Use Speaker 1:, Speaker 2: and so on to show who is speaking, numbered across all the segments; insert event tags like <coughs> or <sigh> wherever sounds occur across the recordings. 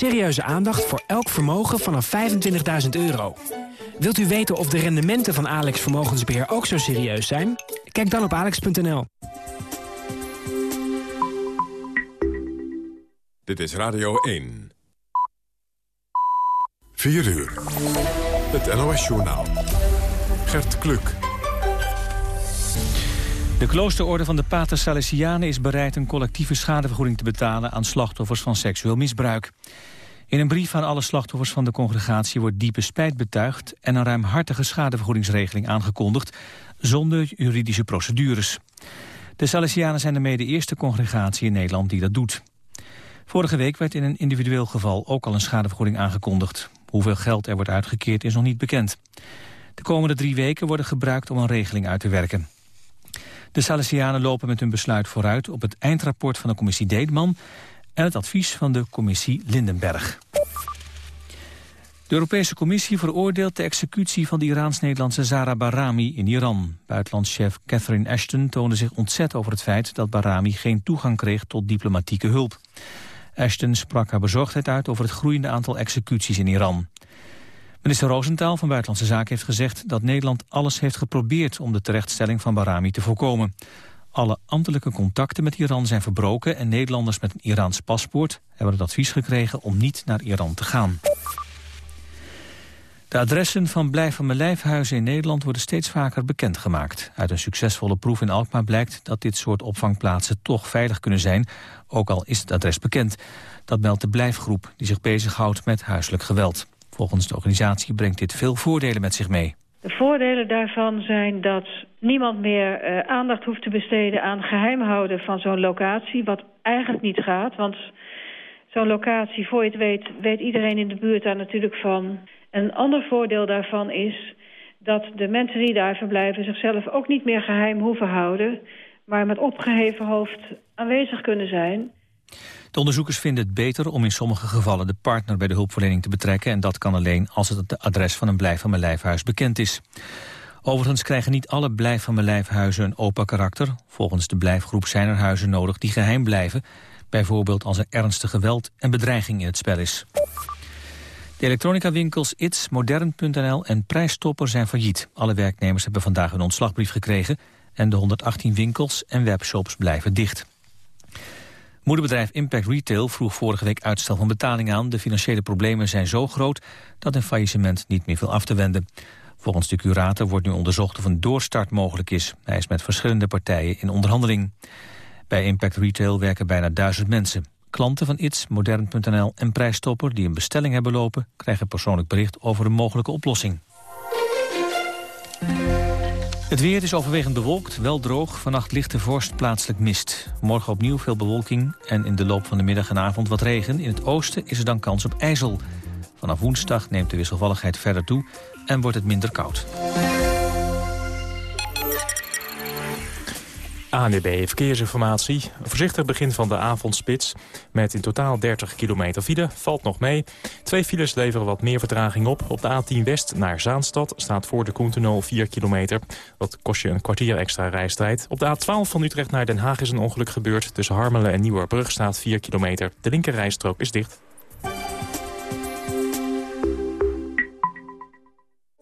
Speaker 1: Serieuze aandacht voor elk vermogen vanaf 25.000 euro. Wilt u weten of de rendementen van Alex Vermogensbeheer ook zo serieus zijn? Kijk dan op alex.nl.
Speaker 2: Dit is Radio 1.
Speaker 3: 4 uur. Het NOS-journaal. Gert Kluk.
Speaker 4: De kloosterorde van de Pater Salesianen is bereid een collectieve schadevergoeding te betalen aan slachtoffers van seksueel misbruik. In een brief aan alle slachtoffers van de congregatie wordt diepe spijt betuigd en een ruimhartige schadevergoedingsregeling aangekondigd zonder juridische procedures. De Salesianen zijn daarmee de eerste congregatie in Nederland die dat doet. Vorige week werd in een individueel geval ook al een schadevergoeding aangekondigd. Hoeveel geld er wordt uitgekeerd is nog niet bekend. De komende drie weken worden gebruikt om een regeling uit te werken. De Salesianen lopen met hun besluit vooruit op het eindrapport van de commissie Deetman en het advies van de commissie Lindenberg. De Europese Commissie veroordeelt de executie van de Iraans-Nederlandse Zara Barami in Iran. Buitenlandschef Catherine Ashton toonde zich ontzet over het feit dat Barami geen toegang kreeg tot diplomatieke hulp. Ashton sprak haar bezorgdheid uit over het groeiende aantal executies in Iran. Minister Roosentaal van Buitenlandse Zaken heeft gezegd dat Nederland alles heeft geprobeerd om de terechtstelling van Barami te voorkomen. Alle ambtelijke contacten met Iran zijn verbroken en Nederlanders met een Iraans paspoort hebben het advies gekregen om niet naar Iran te gaan. De adressen van blijf van mijn in Nederland worden steeds vaker bekendgemaakt. Uit een succesvolle proef in Alkmaar blijkt dat dit soort opvangplaatsen toch veilig kunnen zijn, ook al is het adres bekend. Dat meldt de Blijfgroep, die zich bezighoudt met huiselijk geweld. Volgens de organisatie brengt dit veel voordelen met zich mee.
Speaker 5: De voordelen daarvan zijn dat niemand meer uh, aandacht hoeft te besteden aan geheim houden van zo'n locatie, wat eigenlijk niet gaat, want zo'n locatie, voor je het weet, weet iedereen in de buurt daar natuurlijk van. Een ander voordeel daarvan is dat de mensen die daar verblijven zichzelf ook niet meer geheim hoeven houden, maar met opgeheven hoofd aanwezig kunnen zijn.
Speaker 4: De onderzoekers vinden het beter om in sommige gevallen de partner bij de hulpverlening te betrekken en dat kan alleen als het adres van een blijf van mijn lijfhuis bekend is. Overigens krijgen niet alle blijf van mijn lijfhuizen een open karakter. Volgens de blijfgroep zijn er huizen nodig die geheim blijven, bijvoorbeeld als er ernstig geweld en bedreiging in het spel is. De elektronicawinkels Its, Modern.nl en Prijsstopper zijn failliet. Alle werknemers hebben vandaag een ontslagbrief gekregen... en de 118 winkels en webshops blijven dicht. Moederbedrijf Impact Retail vroeg vorige week uitstel van betaling aan. De financiële problemen zijn zo groot dat een faillissement niet meer viel af te wenden. Volgens de curator wordt nu onderzocht of een doorstart mogelijk is. Hij is met verschillende partijen in onderhandeling. Bij Impact Retail werken bijna duizend mensen. Klanten van ITS, Modern.nl en Prijsstopper die een bestelling hebben lopen... krijgen persoonlijk bericht over een mogelijke oplossing. Het weer is overwegend bewolkt, wel droog. Vannacht lichte vorst, plaatselijk mist. Morgen opnieuw veel bewolking en in de loop van de middag en avond wat regen. In het oosten is er dan kans op ijzel. Vanaf woensdag neemt de wisselvalligheid verder toe en wordt het minder koud.
Speaker 6: ANDB Verkeersinformatie. Een voorzichtig begin van de avondspits. Met in totaal 30 kilometer file. Valt nog mee. Twee files leveren wat meer vertraging op. Op de A10 West naar Zaanstad staat voor de Koentunnel 4 kilometer. Dat kost je een kwartier extra reistijd. Op de A12 van Utrecht naar Den Haag is een ongeluk gebeurd. Tussen Harmelen en Nieuwerbrug staat 4 kilometer. De linkerrijstrook is dicht.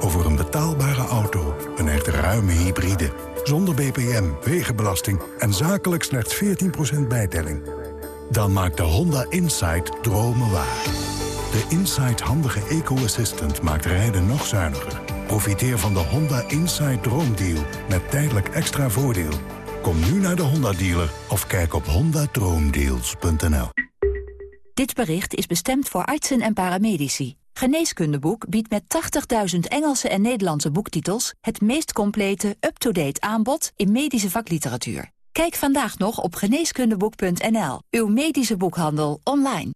Speaker 3: over een betaalbare auto, een echt ruime hybride... zonder BPM, wegenbelasting en zakelijk slechts 14% bijtelling... dan maakt de Honda Insight dromen waar. De Insight handige eco-assistant maakt rijden nog zuiniger. Profiteer van de Honda Insight Droomdeal met tijdelijk extra voordeel. Kom nu naar de Honda-dealer of kijk op hondadroomdeals.nl.
Speaker 7: Dit bericht is bestemd voor artsen en paramedici. Geneeskundeboek biedt met 80.000 Engelse en Nederlandse boektitels... het meest complete, up-to-date aanbod in medische vakliteratuur. Kijk vandaag nog op geneeskundeboek.nl, uw medische boekhandel online.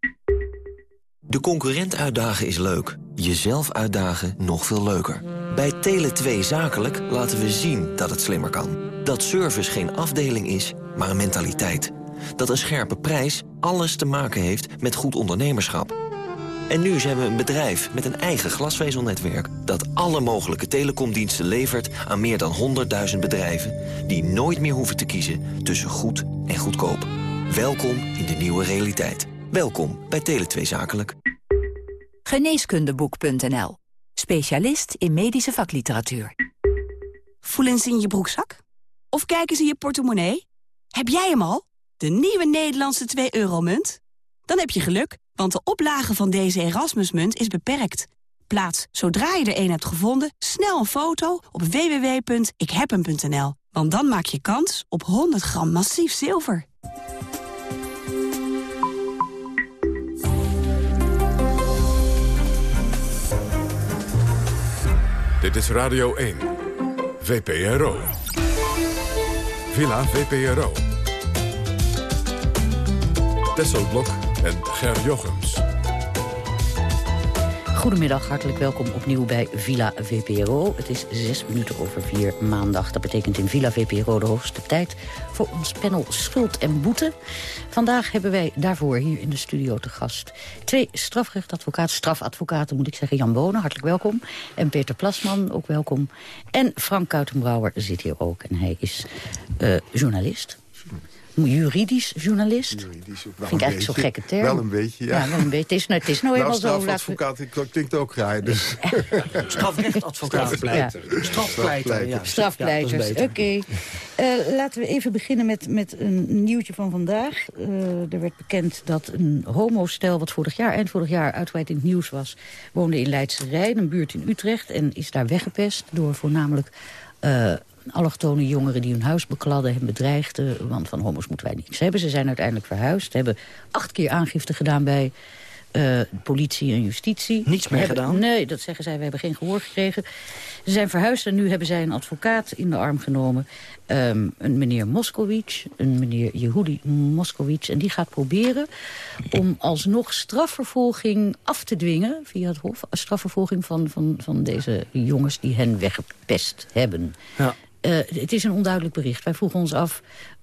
Speaker 8: De concurrent uitdagen is leuk. Jezelf uitdagen nog veel leuker. Bij Tele2 Zakelijk laten we zien dat het slimmer kan. Dat service geen afdeling is, maar een mentaliteit. Dat een scherpe prijs alles te maken heeft met goed ondernemerschap. En nu zijn we een bedrijf met een eigen glasvezelnetwerk... dat alle mogelijke telecomdiensten levert aan meer dan 100.000 bedrijven... die nooit meer hoeven te kiezen tussen goed en goedkoop. Welkom in de nieuwe realiteit. Welkom bij Tele2 Zakelijk.
Speaker 7: Geneeskundeboek.nl. Specialist in medische vakliteratuur.
Speaker 9: Voelen ze in je broekzak? Of kijken ze in je portemonnee? Heb jij hem al? De nieuwe Nederlandse 2-euro-munt? Dan heb je geluk, want de oplage van deze Erasmusmunt is beperkt. Plaats, zodra je er een hebt gevonden, snel een foto op www.ikhebhem.nl. Want dan maak je kans op 100 gram massief zilver.
Speaker 2: Dit is Radio 1. VPRO. Villa VPRO. Tesselblok en Ger Jochems.
Speaker 10: Goedemiddag, hartelijk welkom opnieuw bij Villa VPRO. Het is zes minuten over vier maandag. Dat betekent in Villa VPRO de hoogste tijd voor ons panel Schuld en Boete. Vandaag hebben wij daarvoor hier in de studio te gast... twee strafrechtadvocaten, strafadvocaten moet ik zeggen. Jan Bonen, hartelijk welkom. En Peter Plasman, ook welkom. En Frank Kuitenbrouwer zit hier ook. En hij is uh, journalist juridisch journalist. Juridisch, Vind ik eigenlijk zo'n gekke term.
Speaker 11: Wel een beetje, ja.
Speaker 10: ja wel een beetje. Het is, nou, het is nou, nou helemaal
Speaker 11: zo. Strafadvocaat we... klinkt ook raar. Dus. <laughs>
Speaker 12: Strafrechtadvocaat. Strafpleiter.
Speaker 10: Strafpleiter, ja. Strafpleiters, oké. Okay. Uh, laten we even beginnen met, met een nieuwtje van vandaag. Uh, er werd bekend dat een homostel, wat vorig jaar, eind vorig jaar uitgebreid in het nieuws was... woonde in Leidse Rijn, een buurt in Utrecht... en is daar weggepest door voornamelijk... Uh, allochtone jongeren die hun huis bekladden en bedreigden. Want van homo's moeten wij niets hebben. Ze zijn uiteindelijk verhuisd. Hebben acht keer aangifte gedaan bij uh, politie en justitie.
Speaker 12: Niets meer
Speaker 10: hebben,
Speaker 12: gedaan?
Speaker 10: Nee, dat zeggen zij. We hebben geen gehoor gekregen. Ze zijn verhuisd en nu hebben zij een advocaat in de arm genomen. Um, een meneer Moskowitz, een meneer Yehudi Moskowitz. En die gaat proberen om alsnog strafvervolging af te dwingen... via het Hof, strafvervolging van, van, van deze jongens die hen weggepest hebben. Ja. Uh, het is een onduidelijk bericht. Wij vroegen ons af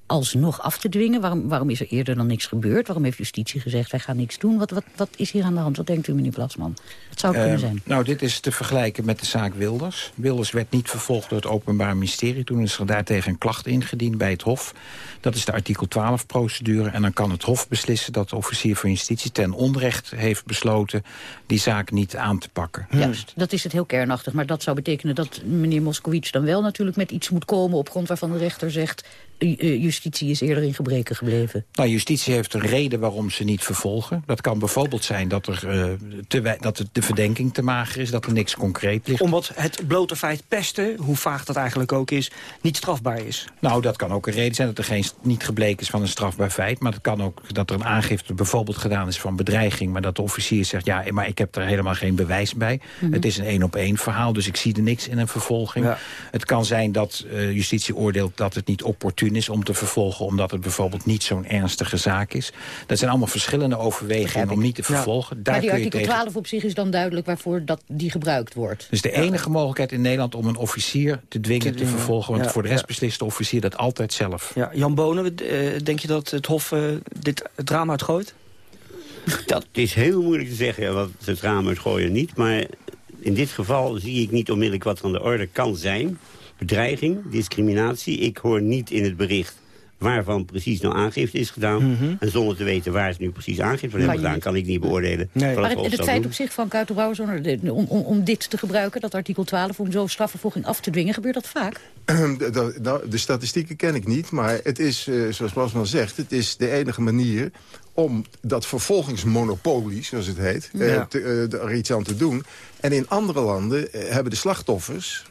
Speaker 10: alsnog af te dwingen. Waarom, waarom is er eerder dan niks gebeurd? Waarom heeft justitie gezegd, wij gaan niks doen? Wat, wat, wat is hier aan de hand? Wat denkt u, meneer Plasman? Wat zou het uh, kunnen zijn?
Speaker 12: Nou, dit is te vergelijken met de zaak Wilders. Wilders werd niet vervolgd door het Openbaar Ministerie. Toen is er daartegen een klacht ingediend bij het Hof. Dat is de artikel 12-procedure. En dan kan het Hof beslissen dat de officier van justitie... ten onrecht heeft besloten die zaak niet aan te pakken.
Speaker 10: Juist, dat is het heel kernachtig. Maar dat zou betekenen dat meneer Moskowitz dan wel natuurlijk met iets moet komen... op grond waarvan de rechter zegt justitie is eerder in gebreken gebleven?
Speaker 12: Nou, justitie heeft een reden waarom ze niet vervolgen. Dat kan bijvoorbeeld zijn dat, er, uh, te dat de verdenking te mager is... dat er niks concreet ligt.
Speaker 13: Omdat het blote feit pesten, hoe vaag dat eigenlijk ook is... niet strafbaar is?
Speaker 12: Nou, dat kan ook een reden zijn dat er geen, niet gebleken is van een strafbaar feit. Maar het kan ook dat er een aangifte bijvoorbeeld gedaan is van bedreiging... maar dat de officier zegt, ja, maar ik heb er helemaal geen bewijs bij. Mm -hmm. Het is een één-op-één verhaal, dus ik zie er niks in een vervolging. Ja. Het kan zijn dat uh, justitie oordeelt dat het niet opportun is om te vervolgen... omdat het bijvoorbeeld niet zo'n ernstige zaak is. Dat zijn allemaal verschillende overwegingen om niet te vervolgen. Ja.
Speaker 10: Daar maar die artikel tegen... 12 op zich is dan duidelijk waarvoor dat die gebruikt wordt.
Speaker 12: Dus de enige mogelijkheid in Nederland om een officier te dwingen te, te vervolgen... want ja, voor de rest beslist de officier dat altijd zelf.
Speaker 13: Ja. Jan Bonen, uh, denk je dat het Hof uh, dit het drama uitgooit?
Speaker 14: Dat is heel moeilijk te zeggen, wat het drama uitgooien niet. Maar in dit geval zie ik niet onmiddellijk wat aan de orde kan zijn bedreiging, discriminatie. Ik hoor niet in het bericht waarvan precies nou aangifte is gedaan. Mm -hmm. En zonder te weten waar ze nu precies aangifte van hebben gedaan... kan ik niet beoordelen.
Speaker 10: Nee. Maar het, het feit op zich van Kuitenbrouwer om, om, om dit te gebruiken... dat artikel 12, om zo strafvervolging af te dwingen... gebeurt dat vaak?
Speaker 11: de, de, de statistieken ken ik niet, maar het is, uh, zoals Plasman zegt... het is de enige manier om dat vervolgingsmonopolie, zoals het heet... Ja. Uh, te, uh, er iets aan te doen. En in andere landen hebben de slachtoffers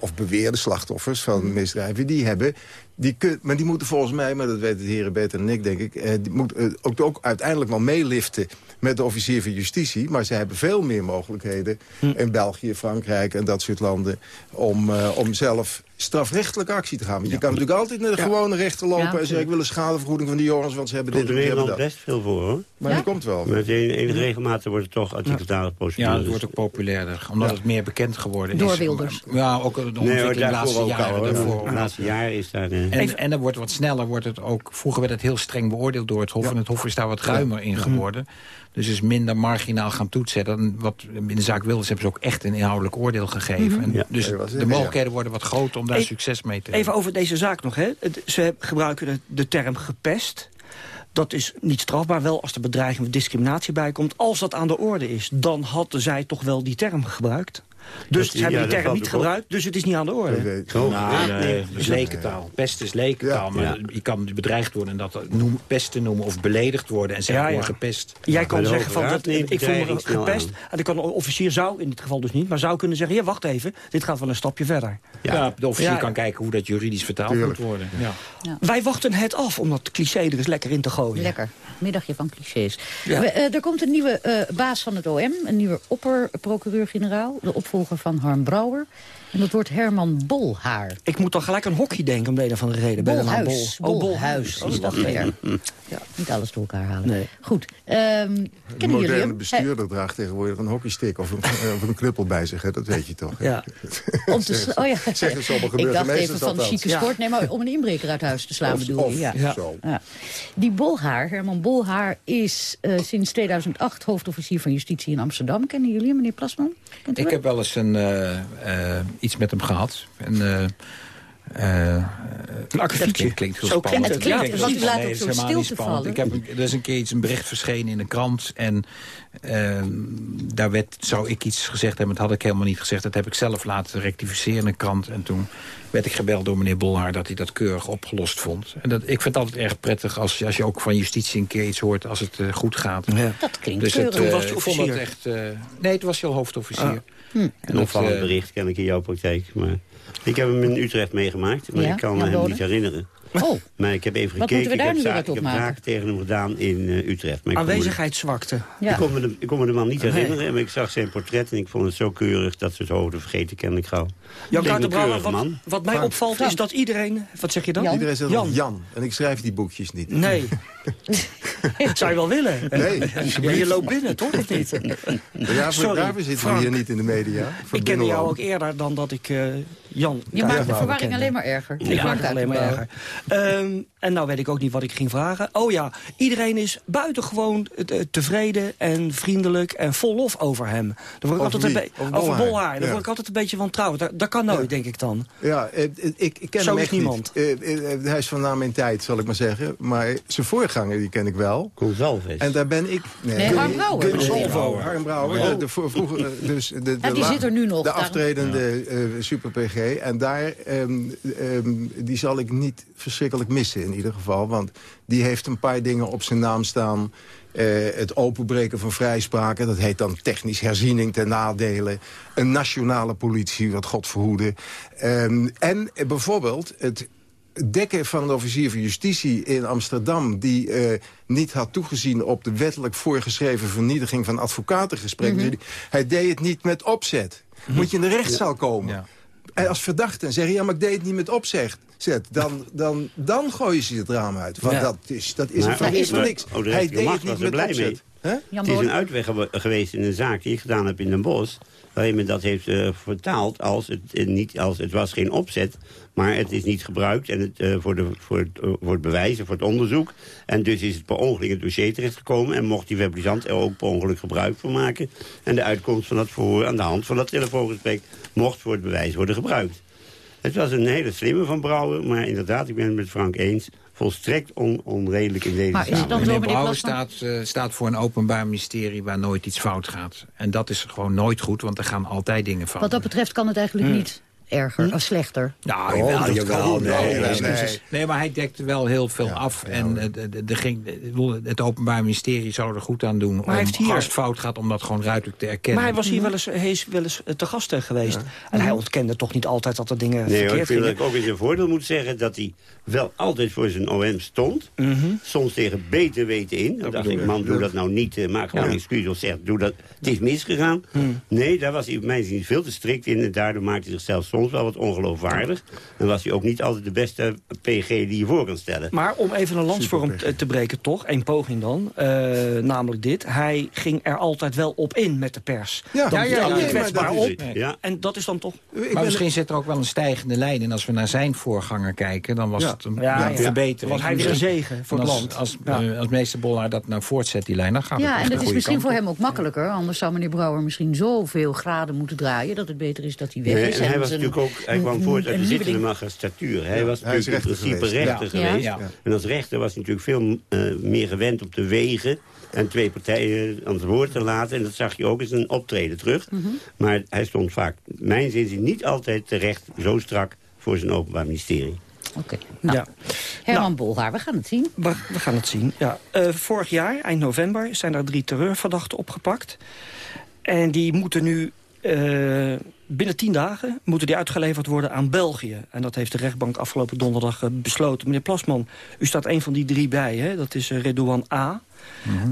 Speaker 11: of beweerde slachtoffers van misdrijven... die hebben Die kun, maar die moeten volgens mij, maar dat weten de heren beter dan ik, denk ik... Eh, die moet eh, ook, ook uiteindelijk wel meeliften met de officier van justitie. Maar ze hebben veel meer mogelijkheden in België, Frankrijk en dat soort landen... om, eh, om zelf strafrechtelijke actie te gaan. Want je kan natuurlijk altijd naar de gewone rechter lopen...
Speaker 10: Ja,
Speaker 11: en zeggen, ik wil een schadevergoeding van die jongens... want ze hebben dit
Speaker 14: Komt
Speaker 11: en dit hebben
Speaker 14: Nederland
Speaker 11: dat.
Speaker 14: best veel voor, hoor.
Speaker 11: Maar die komt wel.
Speaker 14: Met een- enige regelmatig wordt het toch artikeltalige procedure.
Speaker 12: Ja, het wordt ook populairder, omdat het meer bekend geworden is.
Speaker 10: Door Wilders.
Speaker 12: Ja, ook de
Speaker 14: Nee, hoor,
Speaker 12: ontwikkeling de
Speaker 14: daarvoor
Speaker 12: laatste
Speaker 14: al,
Speaker 12: jaren. daarvoor.
Speaker 14: De laatste jaren is daar... eh,
Speaker 12: En, en dan wordt wat sneller, wordt het ook... Vroeger werd het heel streng beoordeeld door het Hof... en het Hof is daar wat ruimer in geworden. Dus is minder marginaal gaan toetsen. Dan wat, in de zaak Wilders hebben ze ook echt een inhoudelijk oordeel gegeven.
Speaker 13: Mhm.
Speaker 12: en
Speaker 14: Ja.
Speaker 12: Dus de mogelijkheden worden wat groter om daar
Speaker 13: Even-
Speaker 12: succes mee te
Speaker 13: Even
Speaker 12: hebben.
Speaker 13: over deze zaak nog. Hè. Ze gebruiken de, de term gepest. Dat is niet strafbaar, wel als er bedreiging of discriminatie bij komt. Als dat aan de orde is, dan hadden zij toch wel die term gebruikt. Dus
Speaker 14: Dat-
Speaker 13: ze hebben
Speaker 14: ja,
Speaker 13: die term niet gebruikt, dus het is niet aan de orde.
Speaker 12: Nou, nee,
Speaker 14: nee.
Speaker 12: dat is lekentaal. Pest is lekentaal, maar
Speaker 14: Ja.
Speaker 12: je kan bedreigd worden... en dat noem, pesten noemen of beledigd worden en zeggen
Speaker 13: Ja,
Speaker 12: gepest.
Speaker 13: Jij kan zeggen van, dat, ik voel me gepest. En dan kan een officier zou, in dit geval dus niet, maar zou kunnen zeggen... ja, wacht even, dit gaat wel een stapje verder.
Speaker 12: Ja, de officier
Speaker 13: Ja.
Speaker 12: kan kijken hoe dat juridisch vertaald
Speaker 11: Tuurlijk.
Speaker 12: moet worden. Ja.
Speaker 13: Wij wachten het af om dat cliché er eens lekker in te gooien.
Speaker 10: Lekker. Middagje van clichés.
Speaker 13: Ja.
Speaker 10: We, eh, er komt een nieuwe eh, baas van het OM, een nieuwe opperprocureur-generaal. De opvolger van Harm Brouwer. En dat wordt Herman Bolhaar.
Speaker 13: Ik moet dan gelijk aan hockey denken om de een of andere reden.
Speaker 10: Bolhuis.
Speaker 13: Bol. Oh,
Speaker 10: Bolhuis is dat weer.
Speaker 13: Ja.
Speaker 10: Niet alles door elkaar halen.
Speaker 13: Nee.
Speaker 10: Goed. ehm,
Speaker 11: De
Speaker 10: kennen jullie
Speaker 11: moderne bestuurder draagt tegenwoordig een hockeystick of een, eh, of een knuppel bij zich. Hè? Dat weet je toch?
Speaker 13: Ja. <laughs>
Speaker 10: Om te oh ja.
Speaker 11: Zeggen sommige
Speaker 10: Ik dacht even van de chique
Speaker 13: Ja.
Speaker 10: sport. Nee, maar om een inbreker uit huis te slaan
Speaker 11: Of-
Speaker 10: bedoel
Speaker 11: of
Speaker 10: je. Ja.
Speaker 13: Ja.
Speaker 10: Die Bolhaar, Herman Bolhaar, is eh, sinds 2008 hoofdofficier van justitie in Amsterdam. Kennen jullie hem, meneer Plasman?
Speaker 12: Ik heb wel eens een, eh, eh, iets met hem gehad. En, eh, eh,
Speaker 13: Een akkefietje.
Speaker 12: dat klinkt, klinkt heel
Speaker 13: Zo
Speaker 12: spannend.
Speaker 13: klinkt
Speaker 10: het, ja. Want laat
Speaker 12: Nee,
Speaker 10: ook
Speaker 12: het is
Speaker 10: zo'n
Speaker 12: helemaal niet
Speaker 10: stilte
Speaker 12: spannend.
Speaker 10: vallen.
Speaker 12: Ik heb, een- er is een keer iets, een bericht verschenen in de krant. En eh, daar werd, zou ik iets gezegd hebben. Dat had ik helemaal niet gezegd. Dat heb ik zelf laten rectificeren in de krant. En toen werd ik gebeld door meneer Bolhaar dat hij dat keurig opgelost vond. En dat, ik vind het altijd erg prettig als, als je ook van justitie een keer iets hoort als het goed gaat.
Speaker 13: Ja.
Speaker 10: Dat klinkt
Speaker 12: Dus
Speaker 10: keurig.
Speaker 12: het,
Speaker 13: Toen was
Speaker 12: vond dat
Speaker 13: officier.
Speaker 12: echt... eh, nee, toen was al hoofdofficier.
Speaker 13: Ah.
Speaker 12: En
Speaker 14: Een opvallend
Speaker 12: eh,
Speaker 14: bericht ken ik in jouw praktijk. Maar ik heb hem in Utrecht meegemaakt, maar
Speaker 10: Ja,
Speaker 14: ik kan hem niet herinneren.
Speaker 10: Oh,
Speaker 14: Maar ik heb even
Speaker 10: Wat
Speaker 14: gekeken.
Speaker 10: moeten we daar
Speaker 14: ik
Speaker 10: nu
Speaker 14: heb,
Speaker 10: weer uit
Speaker 14: za- ik heb tegen hem gedaan in eh, Utrecht. Maar ik
Speaker 13: Aanwezigheidszwakte.
Speaker 10: ja.
Speaker 14: Ik kon, me de, ik kon me de man niet
Speaker 13: Nee.
Speaker 14: herinneren, maar ik zag zijn portret en ik vond het zo keurig dat ze het hoofd vergeten kennelijk gauw.
Speaker 13: Jan
Speaker 14: keurig,
Speaker 13: wat, wat mij
Speaker 11: Frank.
Speaker 13: opvalt is dat iedereen... Wat zeg je dan?
Speaker 10: Jan.
Speaker 11: Iedereen zegt
Speaker 13: Jan.
Speaker 11: Jan. En ik schrijf die boekjes niet.
Speaker 13: Nee. <laughs> dat zou je wel willen.
Speaker 11: Nee,
Speaker 13: Ja, je loopt binnen, toch? Of niet?
Speaker 11: Daarvoor,
Speaker 13: Sorry,
Speaker 11: daarvoor zitten
Speaker 13: Frank.
Speaker 11: we hier niet in de media. Voor
Speaker 13: Ik kende jou ook eerder dan dat ik eh, Jan
Speaker 10: Je maakt de verwarring
Speaker 13: kende.
Speaker 10: alleen maar erger.
Speaker 13: Ik maak het alleen maar erger. Ehm, en nou weet ik ook niet wat ik ging vragen. Oh ja, iedereen is buitengewoon eh, tevreden en vriendelijk en vol lof over hem. Daar word ik
Speaker 11: Over
Speaker 13: altijd een
Speaker 11: Over
Speaker 13: over
Speaker 11: Bolhaar?
Speaker 13: Daar
Speaker 11: Ja.
Speaker 13: word ik altijd een beetje van trouw. Dat kan nooit,
Speaker 11: Ja.
Speaker 13: denk ik dan.
Speaker 11: Ja, eh, ik, ik ken
Speaker 13: Zo
Speaker 11: hem
Speaker 13: is
Speaker 11: echt
Speaker 13: niemand.
Speaker 11: niet. Eh, eh, hij is van naam in tijd, zal ik maar zeggen. Maar zijn voorganger, die ken ik wel.
Speaker 14: Gonzalves.
Speaker 11: En daar ben ik...
Speaker 10: Nee, Harm Brouwer.
Speaker 11: Harm Brouwer. De, vroeger, dus de, de,
Speaker 10: Ja, die
Speaker 11: la-
Speaker 10: zit er nu nog,
Speaker 11: De aftredende eh, super-PG. En daar, ehm, ehm, die zal ik niet verschrikkelijk missen in ieder geval. Want die heeft een paar dingen op zijn naam staan... Eh, het openbreken van vrijspraken, dat heet dan technisch herziening ten nadele. Een nationale politie, wat God verhoede. Ehm, en bijvoorbeeld het dekken van een officier van justitie in Amsterdam... die eh, niet had toegezien op de wettelijk voorgeschreven vernietiging van advocatengesprekken.
Speaker 12: Mhm.
Speaker 11: Dus hij deed het niet met opzet. Moet je in de rechtszaal komen.
Speaker 12: Ja.
Speaker 11: En als verdachte en zeggen, ja, maar ik deed het niet met opzet. Zet, dan, dan, dan gooien ze het raam uit. Want
Speaker 13: Ja.
Speaker 11: dat is, dat is
Speaker 14: Maar-
Speaker 11: niks.
Speaker 14: oh,
Speaker 11: Hij deed het niet
Speaker 14: er
Speaker 11: met
Speaker 14: blij
Speaker 11: opzet.
Speaker 10: Jan
Speaker 14: Het is een uitweg gewe- geweest in een zaak die ik gedaan heb in Den Bosch... waarin men dat heeft eh, vertaald als het, eh, niet, als het was geen opzet... maar het is niet gebruikt en het, eh, voor, de, voor, het, voor bewijzen, voor het onderzoek. En dus is het per ongeluk in het dossier terechtgekomen... en mocht die fabrikant er ook per ongeluk gebruik van maken. En de uitkomst van dat verhoor aan de hand van dat telefoongesprek... mocht voor het bewijs worden gebruikt. Het was een hele slimme van Brouwer, maar inderdaad, ik ben het met Frank eens... volstrekt on, onredelijk in deze
Speaker 10: Maar is het dan
Speaker 12: Meneer Brouwer staat, eh, staat voor een openbaar ministerie waar nooit iets fout gaat. En dat is gewoon nooit goed, want er gaan altijd dingen fout.
Speaker 10: Wat dat betreft kan het eigenlijk niet. erger of slechter.
Speaker 12: Nou,
Speaker 11: Oh,
Speaker 12: jawel,
Speaker 11: dat
Speaker 12: nee, nee,
Speaker 11: Nee,
Speaker 12: nee.
Speaker 11: nee.
Speaker 12: Nee, maar hij dekte wel heel veel af. en eh, de- de- ging, het Openbaar Ministerie zou er goed aan doen...
Speaker 13: hij
Speaker 12: om
Speaker 13: heeft hier-
Speaker 12: als het fout gaat, om dat gewoon ruidelijk te erkennen.
Speaker 13: Maar hij was hier wel eens, hij is wel eens eh, te gast eh, geweest. En hij ontkende toch niet altijd dat er dingen
Speaker 14: Nee hoor, ik
Speaker 13: verkeerd
Speaker 14: vind dat
Speaker 13: gingen.
Speaker 14: ik ook in zijn voordeel moet zeggen... dat hij wel altijd voor zijn OM stond.
Speaker 13: Mhm.
Speaker 14: Soms tegen beter weten in. Dan dacht ik, man, doe dat nou niet. eh, maak gewoon
Speaker 13: Ja.
Speaker 14: een excuus of zeg, doe dat. Het is misgegaan. Nee, daar was hij op mijn zin veel te strikt in. En daardoor maakte hij zichzelf soms wel wat ongeloofwaardig. En was hij ook niet altijd de beste PG die je voor kan stellen.
Speaker 13: Maar om even een lans voor hem te- breken, toch? Eén poging dan. Eh, namelijk dit. Hij ging er altijd wel op in met de pers.
Speaker 11: Ja.
Speaker 13: dan
Speaker 11: Ja,
Speaker 13: ja,
Speaker 11: ja,
Speaker 13: ja,
Speaker 11: ja, maar
Speaker 13: kwetsbaar op.
Speaker 14: Ja.
Speaker 13: En dat is dan toch...
Speaker 12: maar misschien zit er ook wel een stijgende lijn. En als we naar zijn voorganger kijken, dan was
Speaker 13: Ja.
Speaker 12: Een
Speaker 13: Ja,
Speaker 12: ja,
Speaker 13: ja.
Speaker 12: verbetering.
Speaker 13: Was hij weer een zegen voor het
Speaker 12: als,
Speaker 13: land.
Speaker 12: Als,
Speaker 13: Ja.
Speaker 12: eh, als meester Bollaar dat nou voortzet, die lijn, dan gaat het
Speaker 10: Ja, en dat is misschien voor
Speaker 12: op.
Speaker 10: hem ook makkelijker. Anders zou meneer Brouwer misschien zoveel graden moeten draaien... dat het beter is dat hij weg
Speaker 14: Nee,
Speaker 10: is.
Speaker 14: en hij was natuurlijk ook, hij kwam
Speaker 10: een-
Speaker 14: voort uit
Speaker 10: een
Speaker 14: de zittende magistratuur. Hij
Speaker 11: Ja,
Speaker 14: was
Speaker 11: hij is
Speaker 14: natuurlijk in
Speaker 11: rechter
Speaker 14: principe
Speaker 11: geweest.
Speaker 14: rechter
Speaker 10: Ja.
Speaker 14: geweest.
Speaker 12: Ja.
Speaker 14: En als rechter was hij natuurlijk veel eh, meer gewend op de wegen en twee partijen aan het woord te laten. En dat zag je ook in zijn optreden terug.
Speaker 10: Mhm.
Speaker 14: Maar hij stond vaak, mijn zin, niet altijd terecht zo strak voor zijn openbaar ministerie.
Speaker 10: Oké. Nou,
Speaker 13: Ja.
Speaker 10: Herman Bolhaar, we gaan het zien.
Speaker 13: We, we gaan het zien. Ja. Eh, vorig jaar, eind november, zijn er drie terreurverdachten opgepakt. En die moeten nu eh, binnen tien dagen moeten die uitgeleverd worden aan België. En dat heeft de rechtbank afgelopen donderdag eh, besloten. Meneer Plasman, u staat een van die drie bij, hè? Dat is Redouan A.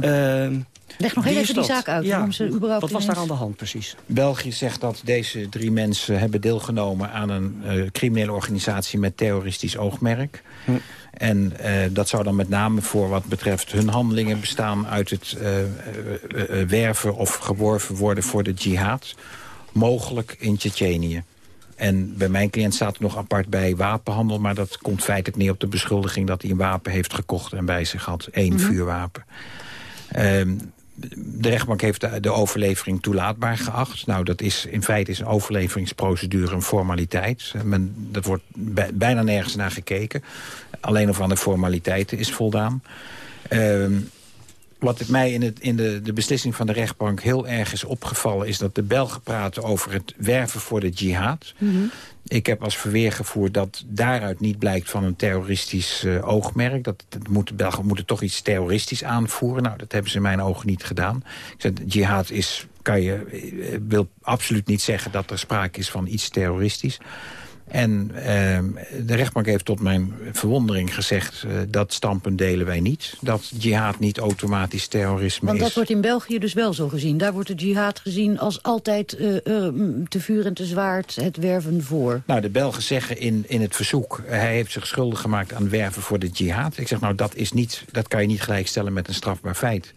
Speaker 13: Ehm,
Speaker 10: Leg nog heel even die zaak uit.
Speaker 13: Ja.
Speaker 10: ze überhaupt
Speaker 13: Wat was daar aan de hand precies?
Speaker 12: België zegt dat deze drie mensen hebben deelgenomen aan een eh, criminele organisatie met terroristisch oogmerk.
Speaker 13: Hm.
Speaker 12: En eh, dat zou dan met name voor wat betreft hun handelingen bestaan uit het eh, werven of geworven worden voor de jihad. Mogelijk in Tsjetsjenië. En bij mijn cliënt staat er nog apart bij wapenhandel... maar dat komt feitelijk neer op de beschuldiging dat hij een wapen heeft gekocht... en bij zich had één vuurwapen. Ehm, de rechtbank heeft de, de overlevering toelaatbaar geacht. Nou, dat is in feite is een overleveringsprocedure een formaliteit. Men, dat wordt bij- bijna nergens naar gekeken. Alleen of aan de formaliteiten is voldaan. Ehm, wat het mij in, het, in de, de beslissing van de rechtbank heel erg is opgevallen... is dat de Belgen praten over het werven voor de jihad. Ik heb als verweer gevoerd dat daaruit niet blijkt van een terroristisch eh, oogmerk. Dat, dat moet, de Belgen moeten toch iets terroristisch aanvoeren. Nou, dat hebben ze in mijn ogen niet gedaan. Ik zei, jihad is, kan je, eh, wil absoluut niet zeggen dat er sprake is van iets terroristisch. En ehm, de rechtbank heeft tot mijn verwondering gezegd... eh, dat standpunt delen wij niet. Dat jihad niet automatisch terrorisme
Speaker 10: Want
Speaker 12: is.
Speaker 10: dat wordt in België dus wel zo gezien. Daar wordt de jihad gezien als altijd eh, eh, te vuur en te zwaard het werven voor.
Speaker 12: Nou, de Belgen zeggen in, in het verzoek... hij heeft zich schuldig gemaakt aan werven voor de jihad. Ik zeg, nou, dat, is niet, dat kan je niet gelijkstellen met een strafbaar feit.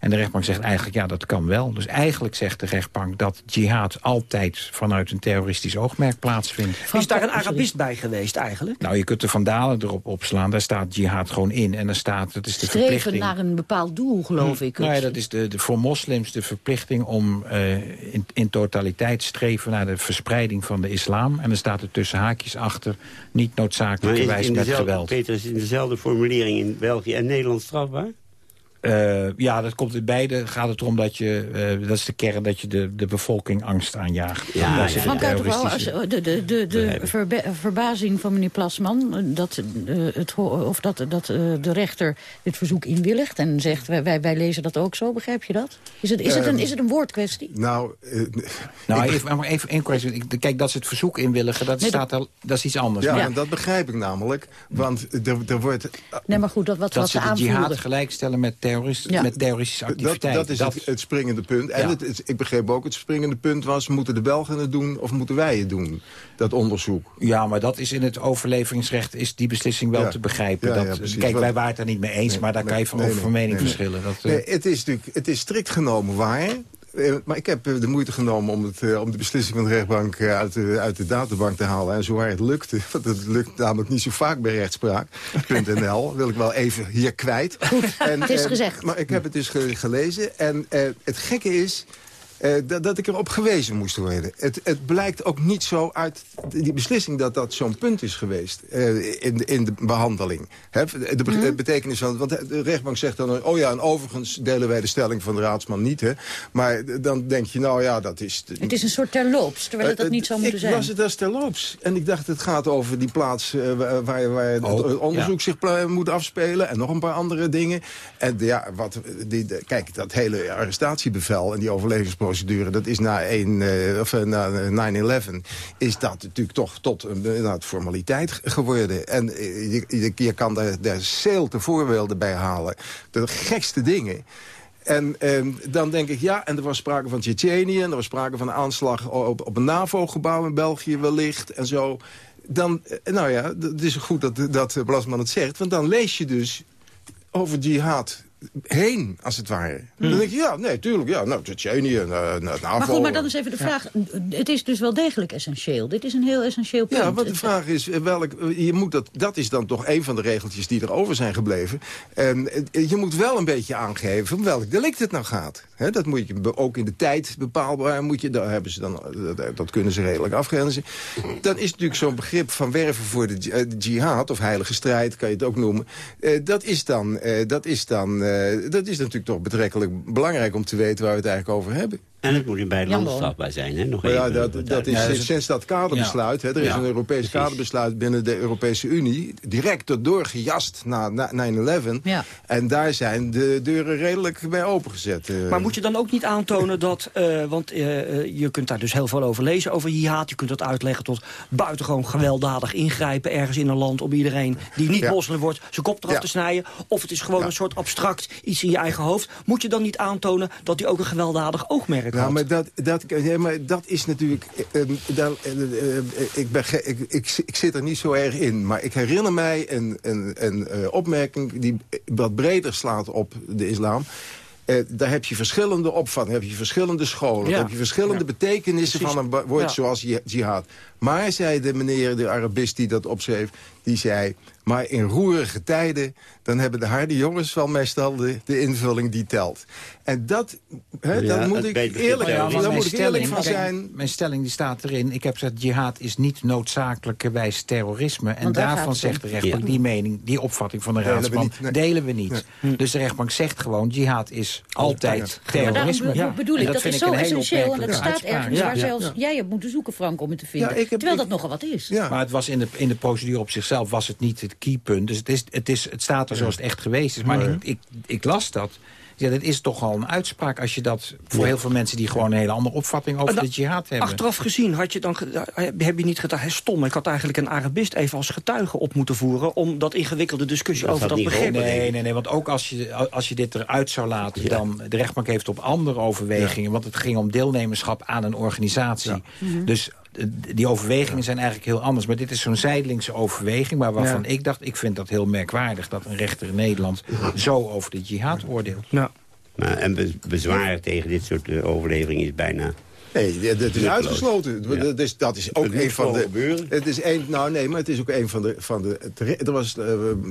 Speaker 12: En de rechtbank zegt eigenlijk, ja, dat kan wel. Dus eigenlijk zegt de rechtbank dat jihad altijd vanuit een terroristisch oogmerk plaatsvindt.
Speaker 13: Is daar een Arabist bij geweest eigenlijk?
Speaker 12: Nou, je kunt de vandalen erop opslaan. Daar staat jihad gewoon in. En dan staat, dat is de
Speaker 10: Streven
Speaker 12: verplichting...
Speaker 10: naar een bepaald doel, geloof ik.
Speaker 12: Nou ja, dat is de, de, voor moslims de verplichting om eh, in, in totaliteit streven naar de verspreiding van de islam. En dan staat er tussen haakjes achter niet noodzakelijkerwijs met geweld.
Speaker 14: Peter, is in dezelfde formulering in België en Nederland strafbaar?
Speaker 12: Eh, ja, dat komt in beide. Gaat het erom dat je, eh, dat is de kern, dat je de, de bevolking angst aanjaagt.
Speaker 14: Ja,
Speaker 12: Daar
Speaker 14: ja,
Speaker 12: een
Speaker 10: Kuitenbouw, als, de, de, de, de verbe- verbazing van meneer Plasman... dat, eh, het, of dat, dat eh, de rechter dit verzoek inwilligt en zegt... Wij, wij, wij lezen dat ook zo, begrijp je dat? Is het, is het, een,
Speaker 11: Ehm,
Speaker 10: is het een woordkwestie?
Speaker 11: Nou,
Speaker 12: Nou,
Speaker 11: ik-
Speaker 12: even, maar even één kwestie. Ik- Kijk, dat ze het verzoek inwilligen, dat,
Speaker 10: Nee,
Speaker 12: staat al, dat is iets anders.
Speaker 11: ja, en dat begrijp ik namelijk. Want er, er wordt...
Speaker 10: Nee, maar goed, dat wat,
Speaker 12: dat
Speaker 10: wat
Speaker 12: ze
Speaker 10: ze
Speaker 12: de jihad gelijkstellen met, terrorist,
Speaker 10: Ja.
Speaker 12: met terroristische activiteiten.
Speaker 11: dat is het, het springende punt. En
Speaker 12: Ja.
Speaker 11: het, het- ik begreep ook, het springende punt was... moeten de Belgen het doen of moeten wij het doen? Dat onderzoek.
Speaker 12: Ja, maar dat is in het overleveringsrecht is die beslissing wel
Speaker 11: Ja.
Speaker 12: te begrijpen. Dat, kijk, wij waren het daar niet mee eens,
Speaker 11: Nee,
Speaker 12: maar daar
Speaker 11: nee,
Speaker 12: kan je van
Speaker 11: nee,
Speaker 12: over van mening
Speaker 11: nee.
Speaker 12: verschillen. Dat, eh,
Speaker 11: Nee, het, is natuurlijk, het is strikt genomen waar. Eh, maar ik heb eh, de moeite genomen om, het, eh, om de beslissing van de rechtbank uit, de, uit de databank te halen. En zowaar het lukte, <laughs> want het lukt namelijk niet zo vaak bij rechtspraak.nl, wil ik wel even hier kwijt. En,
Speaker 10: het is gezegd.
Speaker 11: Maar ik heb het dus ge- gelezen. En het gekke is, dat, dat ik erop gewezen moest worden. Het, het blijkt ook niet zo uit die beslissing dat dat zo'n punt is geweest uh, in, de, in de behandeling. He, de, be mm. betekenis van, want de rechtbank zegt dan, oh ja, en overigens delen wij de stelling van de raadsman niet. Hè. Maar dan denk je, nou ja, dat is...
Speaker 10: Het is een soort terloops, terwijl het dat niet zou moeten zijn.
Speaker 11: Ik was het als terloops. En ik dacht, het gaat over die plaats waar, waar oh, het onderzoek zich moet afspelen. En nog een paar andere dingen. En ja, wat, die, kijk, dat hele arrestatiebevel en die overlevingsprocedure... dat is na, uh, of, na 9-11 is dat natuurlijk toch tot een uh, formaliteit geworden. En je, je, kan daar, daar voorbeelden bij halen. De gekste dingen. En eh, dan denk ik, ja, en er was sprake van Tsjetsjenië... en er was sprake van een aanslag op, op een NAVO-gebouw in België wellicht en zo. Dan, nou ja, het is goed dat, dat Blasman het zegt... want dan lees je dus over jihad heen, als het ware. Dan denk je, ja, nee, tuurlijk, ja, nou, Tsjetsjenië, uh, NAVO...
Speaker 10: Maar goed, maar dan is even de vraag, het is dus wel degelijk essentieel. Dit is een heel essentieel punt.
Speaker 11: Ja, want de vraag is, eh, welk, je moet dat, dat is dan toch een van de regeltjes die er over zijn gebleven. En je moet wel een beetje aangeven om welk delict het nou gaat. dat moet je ook in de tijd bepaalbaar, moet je, daar hebben ze dan, dat, kunnen ze redelijk afgrenzen. Dan is natuurlijk zo'n begrip van werven voor de jihad, of heilige strijd, kan je het ook noemen. dat is dan, dat is dan uh, dat is natuurlijk toch betrekkelijk belangrijk om te weten waar we het eigenlijk over hebben.
Speaker 14: En het moet in beide landen strafbaar zijn. Hè? Nog even,
Speaker 11: ja, dat, dat is sinds, dat kaderbesluit. Hè, er is een Europees kaderbesluit binnen de Europese Unie. Direct erdoor gejast na 9-11. Ja. En daar zijn de deuren redelijk bij opengezet.
Speaker 13: Uh. Maar moet je dan ook niet aantonen dat... Uh, want uh, je kunt daar dus heel veel over lezen, over jihad. Je kunt dat uitleggen tot buitengewoon gewelddadig ingrijpen... ergens in een land om iedereen die niet ja. moslim wordt... zijn kop eraf ja. te snijden. Of het is gewoon een soort abstract iets in je eigen hoofd. Moet je dan niet aantonen dat hij ook een gewelddadig oogmerk
Speaker 11: nou, maar dat, dat, ja, maar dat is natuurlijk... Uh, dan, uh, ik, ben, ik, ik, ik, zit er niet zo erg in. Maar ik herinner mij een, een, een opmerking die wat breder slaat op de islam. Uh, daar heb je verschillende opvattingen, heb je verschillende scholen... Ja. heb je verschillende ja. betekenissen Precies. van een woord ja. zoals jihad. Maar, zei de meneer, de Arabist die dat opschreef... die zei, maar in roerige tijden... dan hebben de harde jongens wel meestal de, de invulling die telt. En dat, hè, ja, dan moet ik eerlijk, ja, dan moet ik eerlijk van zijn.
Speaker 12: Mijn stelling die staat erin. Ik heb gezegd, jihad is niet noodzakelijkerwijs terrorisme. En daarvan zegt de rechtbank, die mening, die opvatting van de raadsman... delen we niet. Nee. Dus de rechtbank zegt gewoon, jihad is altijd terrorisme.
Speaker 10: Maar bedoel ik, dat, is zo essentieel. En dat staat ergens waar zelfs jij hebt moeten zoeken, Frank, om het te vinden. Heb, terwijl dat nogal wat is.
Speaker 12: Maar het was in de, in de procedure op zichzelf was het niet het keypunt. Dus het, is, het, is, het staat er zoals het echt geweest is. Maar ik, ik, ik las dat... Ja, dat is toch al een uitspraak als je dat voor heel veel mensen... die gewoon een hele andere opvatting over de jihad hebben.
Speaker 13: Achteraf gezien had je dan, heb je niet gedacht... stom, ik had eigenlijk een Arabist even als getuige op moeten voeren... om dat ingewikkelde discussie over dat begrip...
Speaker 12: Nee, nee, nee, want ook als je, als je dit eruit zou laten... dan de rechtbank heeft op andere overwegingen... want het ging om deelnemerschap aan een organisatie. Mhm. Dus die overwegingen zijn eigenlijk heel anders. Maar dit is zo'n zijdelingse overweging... maar waarvan ik dacht, ik vind dat heel merkwaardig... dat een rechter in Nederland zo over de jihad oordeelt.
Speaker 14: Ja. Maar, en bezwaar tegen dit soort uh, overleveringen is bijna
Speaker 11: Nee, dat is uitgesloten. Ja. Dat, is, dat is ook een van de... Het is een, nou nee, maar het is ook een van de... Van de er was uh,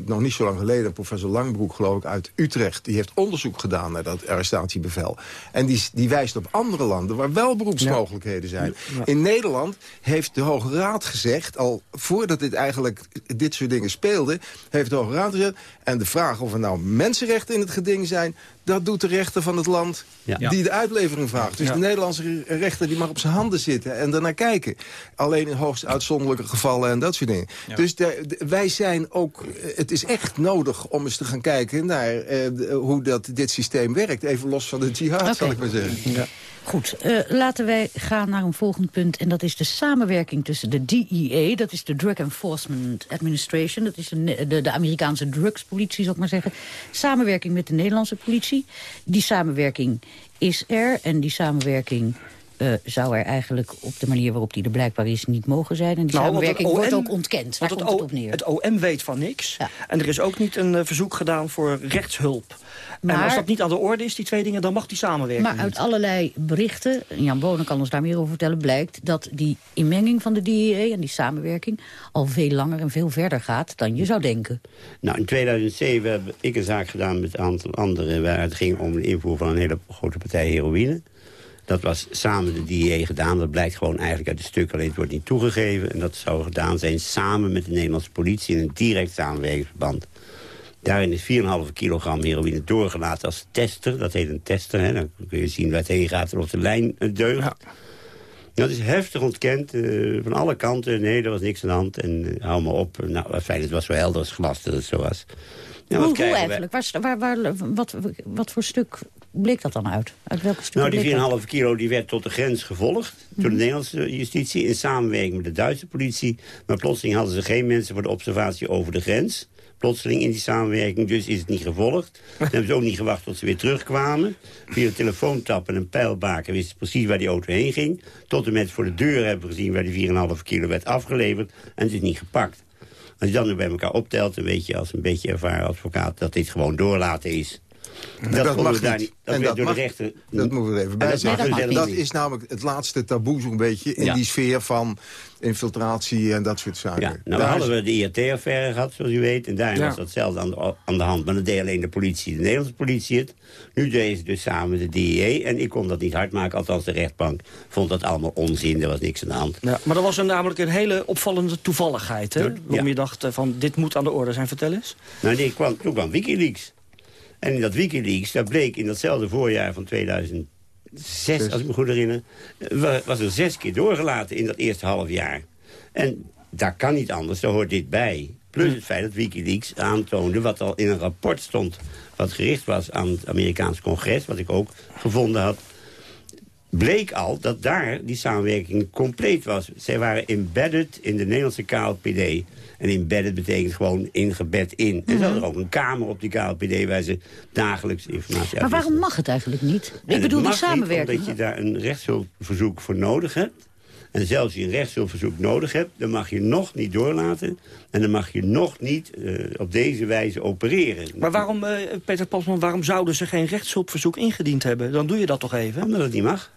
Speaker 11: nog niet zo lang geleden professor Langbroek, geloof ik, uit Utrecht. Die heeft onderzoek gedaan naar dat arrestatiebevel. En die, die wijst op andere landen waar wel beroepsmogelijkheden zijn. Ja. In Nederland heeft de Hoge Raad gezegd, al voordat dit eigenlijk dit soort dingen speelde, heeft de Hoge Raad gezegd, en de vraag of er nou mensenrechten in het geding zijn, dat doet de rechter van het land die de uitlevering vraagt. Dus de Nederlandse rechter die mag op zijn handen zitten en daarnaar kijken. Alleen in hoogst uitzonderlijke gevallen en dat soort dingen. Dus de, wij zijn ook... Het is echt nodig om eens te gaan kijken naar eh, hoe dat, dit systeem werkt. Even los van de jihad, okay. zal ik maar zeggen.
Speaker 10: Goed, uh, laten wij gaan naar een volgend punt. En dat is de samenwerking tussen de DEA, dat is de Drug Enforcement Administration. Dat is de, de, de Amerikaanse drugspolitie, zou ik maar zeggen. Samenwerking met de Nederlandse politie. Die samenwerking is er en die samenwerking uh, zou er eigenlijk op de manier waarop die er blijkbaar is niet mogen zijn. En die nou, samenwerking OM, wordt ook ontkend. Waar komt het, op neer?
Speaker 13: Het OM weet van niks. Ja. En er is ook niet een uh, verzoek gedaan voor rechtshulp. Maar, en als dat niet aan de orde is, die twee dingen, dan mag die samenwerking
Speaker 10: Maar uit allerlei berichten, Jan Bonen kan ons daar meer over vertellen... blijkt dat die inmenging van de DEA en die samenwerking... al veel langer en veel verder gaat dan je zou denken.
Speaker 14: Nou, in 2007 heb ik een zaak gedaan met een aantal anderen... waar het ging om de invoer van een hele grote partij heroïne. Dat was samen de DIA gedaan. Dat blijkt gewoon eigenlijk uit de stuk, alleen het wordt niet toegegeven. En dat zou gedaan zijn samen met de Nederlandse politie... in een direct samenwerkingsverband. Daarin is 4,5 kilogram heroïne doorgelaten als tester. Dat heet een tester. Hè. Dan kun je zien waar het heen gaat en of de lijn deugt. Dat is heftig ontkend, uh, van alle kanten. Nee, er was niks aan de hand. En uh, hou maar op. Nou, fijn, het was zo helder als glas dat het zo was.
Speaker 10: Nou, hoe, hoe eigenlijk? Waar, waar, waar, wat, wat voor stuk bleek dat dan uit? Uit welke stuk
Speaker 14: Nou, die 4,5 kilo die werd tot de grens gevolgd... door de mhm. Nederlandse justitie in samenwerking met de Duitse politie. Maar plotseling hadden ze geen mensen voor de observatie over de grens plotseling in die samenwerking. Dus is het niet gevolgd. <laughs> Dan hebben ze ook niet gewacht tot ze weer terugkwamen. Via een telefoontap en een pijlbaken wisten ze precies waar die auto heen ging. Tot en met voor de deur hebben gezien waar die 4,5 kilo werd afgeleverd. En het is niet gepakt. Als je dan bij elkaar optelt, dan weet je als een beetje ervaren advocaat... dat dit gewoon doorlaten is.
Speaker 11: Dat, dat mag daar niet. Dat en dat, door de rechter. dat moeten we even bij zeggen. Dat, is namelijk het laatste taboe zo'n beetje... in die sfeer van infiltratie en dat soort zaken. Ja,
Speaker 14: nou hadden we de IRT-affaire gehad, zoals u weet. En daar was datzelfde aan de, aan de hand. Maar dan deed alleen de politie, de Nederlandse politie het. Nu deed ze dus samen de DEA. En ik kon dat niet hard maken, althans de rechtbank vond dat allemaal onzin. Er was niks aan de hand.
Speaker 13: Ja, maar dat was een, namelijk een hele opvallende toevalligheid. Hè? Waarom je dacht eh, van dit moet aan de orde zijn. Vertel eens.
Speaker 14: Nou, nee, kwam, toen kwam Wikileaks. En in dat Wikileaks, daar bleek in datzelfde voorjaar van 2006, als ik me goed herinner... was er zes keer doorgelaten in dat eerste half jaar. En daar kan niet anders, daar hoort dit bij. Plus het feit dat Wikileaks aantoonde wat al in een rapport stond... wat gericht was aan het Amerikaans congres, wat ik ook gevonden had bleek al dat daar die samenwerking compleet was. Zij waren embedded in de Nederlandse KLPD. En embedded betekent gewoon ingebed in. En er zat er ook een kamer op die KLPD waar ze dagelijks informatie
Speaker 10: Maar waarom mag het eigenlijk niet? Ik bedoel die samenwerking.
Speaker 14: omdat je daar een rechtshulpverzoek voor nodig hebt. En zelfs als je een rechtshulpverzoek nodig hebt... dan mag je nog niet doorlaten. En dan mag je nog niet uh, op deze wijze opereren.
Speaker 13: Maar waarom, uh, Peter Pasman, waarom zouden ze geen rechtshulpverzoek ingediend hebben? Dan doe je dat toch even?
Speaker 14: Omdat het niet mag.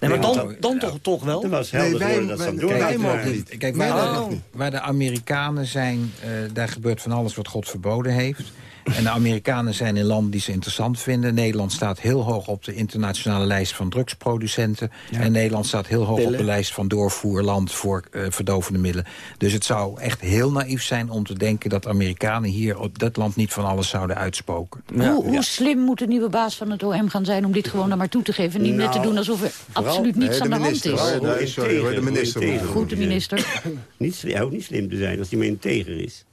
Speaker 13: Nee, maar dan, dan toch, toch wel?
Speaker 14: Dat was helder nee, wij, dat ze door
Speaker 12: wij mogen niet. Kijk, waar, de, waar de Amerikanen zijn, uh, daar gebeurt van alles wat God verboden heeft. En de Amerikanen zijn in landen die ze interessant vinden. Nederland staat heel hoog op de internationale lijst van drugsproducenten. En Nederland staat heel hoog op de lijst van doorvoerland voor uh, verdovende middelen. Dus het zou echt heel naïef zijn om te denken dat Amerikanen hier op dat land niet van alles zouden uitspoken.
Speaker 10: Hoe, hoe, slim moet de nieuwe baas van het OM gaan zijn om dit gewoon naar maar toe te geven? En niet net te nou, doen alsof er absoluut niets aan de hand is.
Speaker 14: sorry, de minister.
Speaker 10: Goed, de minister. <coughs>
Speaker 14: niet, hij hoeft niet slim te zijn als hij maar integer is.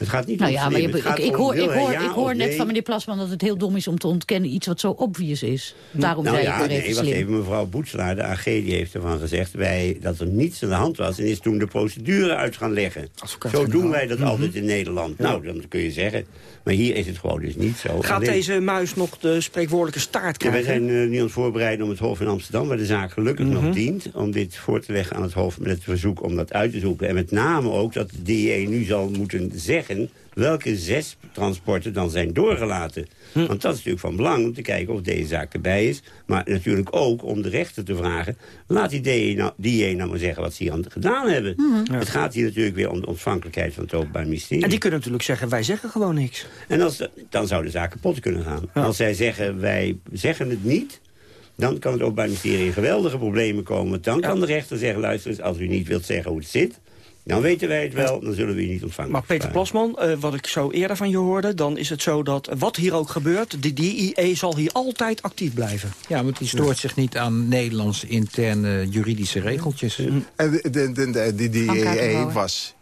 Speaker 14: Het gaat niet
Speaker 10: nou ja, maar ik, ik, hoor, ik hoor, ik hoor net van meneer Plasman dat het heel dom is om te ontkennen iets wat zo obvious is. Daarom nou, zei ja, ik nee, even slim.
Speaker 14: even mevrouw Boetselaar, de AG, die heeft ervan gezegd wij, dat er niets aan de hand was. En is toen de procedure uit gaan leggen. Zo doen wij dat mhm. altijd in Nederland. Nou, dan kun je zeggen, maar hier is het gewoon dus niet zo.
Speaker 13: Gaat deze muis nog de spreekwoordelijke staart krijgen?
Speaker 14: Ja, wij zijn uh, nu aan het voorbereiden om het Hof in Amsterdam... waar de zaak gelukkig nog mhm. dient... om dit voor te leggen aan het Hof met het verzoek om dat uit te zoeken. En met name ook dat de DE nu zal moeten zeggen welke zes transporten dan zijn doorgelaten. Hm. Want dat is natuurlijk van belang om te kijken of deze zaak erbij is. Maar natuurlijk ook om de rechter te vragen... laat die DE nou, die nou maar zeggen wat ze hier aan gedaan hebben. Hm. Het gaat hier natuurlijk weer om de ontvankelijkheid van het Openbaar Ministerie.
Speaker 13: En die kunnen natuurlijk zeggen, wij zeggen gewoon niks.
Speaker 14: En als, dan zou de zaak kapot kunnen gaan. Als zij zeggen, wij zeggen het niet... dan kan het Openbaar Ministerie in geweldige problemen komen. Dan kan de rechter zeggen, luister als u niet wilt zeggen hoe het zit... Dan weten wij het wel, dan zullen we je niet ontvangen.
Speaker 13: Maar Peter Plasman, uh, wat ik zo eerder van je hoorde... dan is het zo dat wat hier ook gebeurt... de DIE zal hier altijd actief blijven.
Speaker 12: Ja, want die stoort zich niet aan Nederlandse interne juridische regeltjes.
Speaker 11: En de, de, de, de DIE was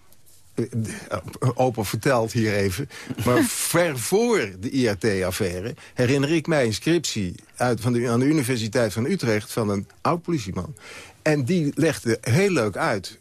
Speaker 11: eh, open verteld hier even. Maar <laughs> ver voor de IRT-affaire herinner ik mij een scriptie uit van de, aan de Universiteit van Utrecht van een oud-politieman. En die legde heel leuk uit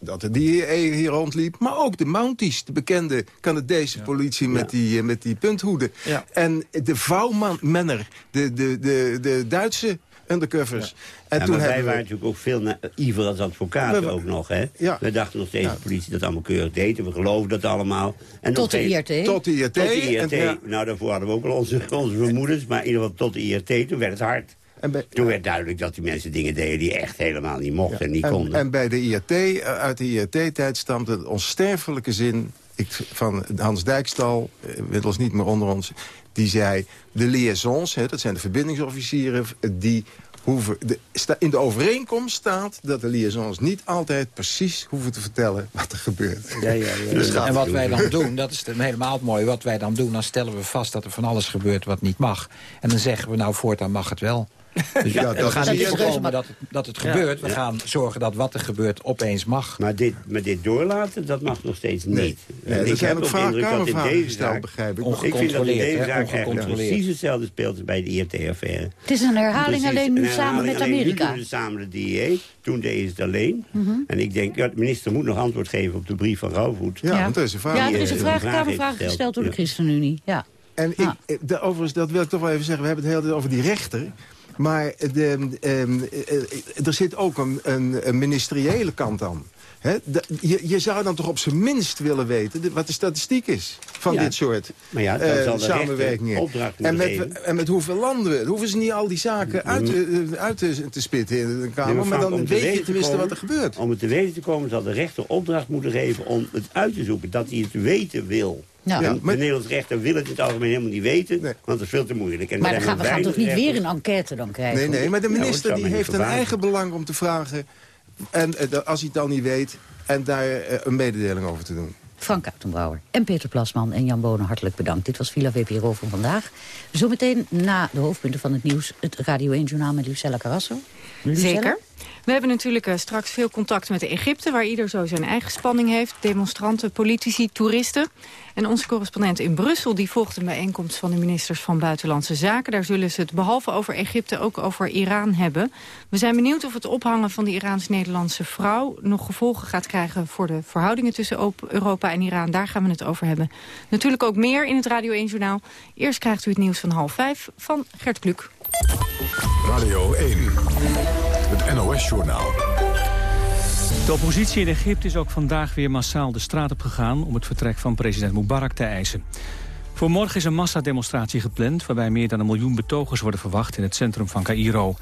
Speaker 11: dat de DEA hier rondliep. Maar ook de Mounties, de bekende Canadese politie met, die, uh, met die punthoeden. En de vouwmanner, de, de, de, de Duitse undercovers.
Speaker 14: En toen wij waren natuurlijk ook veel naïver als advocaten ook nog. Hè? We dachten nog steeds de politie dat allemaal keurig deed. En we geloven dat allemaal. En
Speaker 10: tot, de IRT.
Speaker 11: Tot de IRT. Tot
Speaker 14: de IRT. nou, daarvoor hadden we ook al onze, onze vermoedens. Maar in ieder geval tot de IRT, toen werd het hard. En Toen werd duidelijk dat die mensen dingen deden die echt helemaal niet mochten en niet konden.
Speaker 11: En bij de IRT, eh, uit de IRT-tijd stamt het onsterfelijke zin ik, van Hans Dijkstal, eh, inmiddels niet meer onder ons... die zei, de liaisons, hè, dat zijn de verbindingsofficieren... die hoeven... De, in de overeenkomst staat dat de liaisons niet altijd precies hoeven te vertellen wat er gebeurt.
Speaker 12: Ja, ja, ja. <laughs> Dus en wat wij dan doen, dat is helemaal het mooie. Wat wij dan doen, dan stellen we vast dat er van alles gebeurt wat niet mag. En dan zeggen we nou voortaan mag het wel. <laughs> Dus ja, we gaan niet voorkomen dat het, dat het gebeurt. We gaan zorgen dat wat er gebeurt opeens mag.
Speaker 14: Maar dit, maar dit doorlaten, dat mag nog steeds niet.
Speaker 11: Nee. er zijn ook vaak kamervragen gesteld, begrijp ik.
Speaker 14: Ik vind dat in deze zaak precies hetzelfde speelt als bij de IRT-affaire.
Speaker 10: Het is een herhaling alleen nu samen met Amerika.
Speaker 14: Nu doen we samen de DEA, toen deed het alleen. Mhm. En ik denk, ja, de minister moet nog antwoord geven op de brief van Rauwvoet.
Speaker 11: Ja, want er is een vraag.
Speaker 10: Ja, er is een vraag, kamervraag gesteld door de ChristenUnie. Ja.
Speaker 11: En ik, de, overigens, dat wil ik toch wel even zeggen. We hebben het heel tijd over die rechter. Maar de, um, er zit ook een, een, een ministeriële kant aan. Je, je, zou dan toch op zijn minst willen weten wat de statistiek is van dit soort
Speaker 14: maar ja, uh, samenwerkingen.
Speaker 11: En met, en met hoeveel landen we. Hoeven ze niet al die zaken uit, uh, uit te, te, spitten in de Kamer, maar dan weet je tenminste wat er gebeurt.
Speaker 14: Om het te weten te komen zal de rechter opdracht moeten geven om het uit te zoeken. Dat hij het weten wil. Ja. De Nederlandse rechter wil het in het algemeen helemaal niet weten, want het is veel te moeilijk.
Speaker 10: En maar dan gaan, we gaan toch niet weer een enquête dan krijgen?
Speaker 11: Nee, nee, maar de minister die heeft een eigen belang om te vragen... en eh, als hij het dan niet weet, en daar eh, een mededeling over te doen.
Speaker 10: Frank Uitenbrouwer en Peter Plasman en Jan Bonen hartelijk bedankt. Dit was Villa VPRO van vandaag. Zometeen na de hoofdpunten van het nieuws... het Radio 1-journaal met Lucella Carrasso.
Speaker 15: Zeker. We hebben natuurlijk uh, straks veel contact met Egypte... waar ieder zo zijn eigen spanning heeft. Demonstranten, politici, toeristen. En onze correspondent in Brussel die volgt een bijeenkomst... van de ministers van Buitenlandse Zaken. Daar zullen ze het behalve over Egypte ook over Iran hebben. We zijn benieuwd of het ophangen van die Iraans-Nederlandse vrouw... nog gevolgen gaat krijgen voor de verhoudingen tussen Europa en Iran. Daar gaan we het over hebben. Natuurlijk ook meer in het Radio 1-journaal. Eerst krijgt u het nieuws van half vijf van Gert Kluk.
Speaker 2: Radio 1, het NOS-journaal.
Speaker 4: De oppositie in Egypte is ook vandaag weer massaal de straat op gegaan... om het vertrek van president Mubarak te eisen. Voor morgen is een massademonstratie gepland... waarbij meer dan een miljoen betogers worden verwacht in het centrum van Cairo.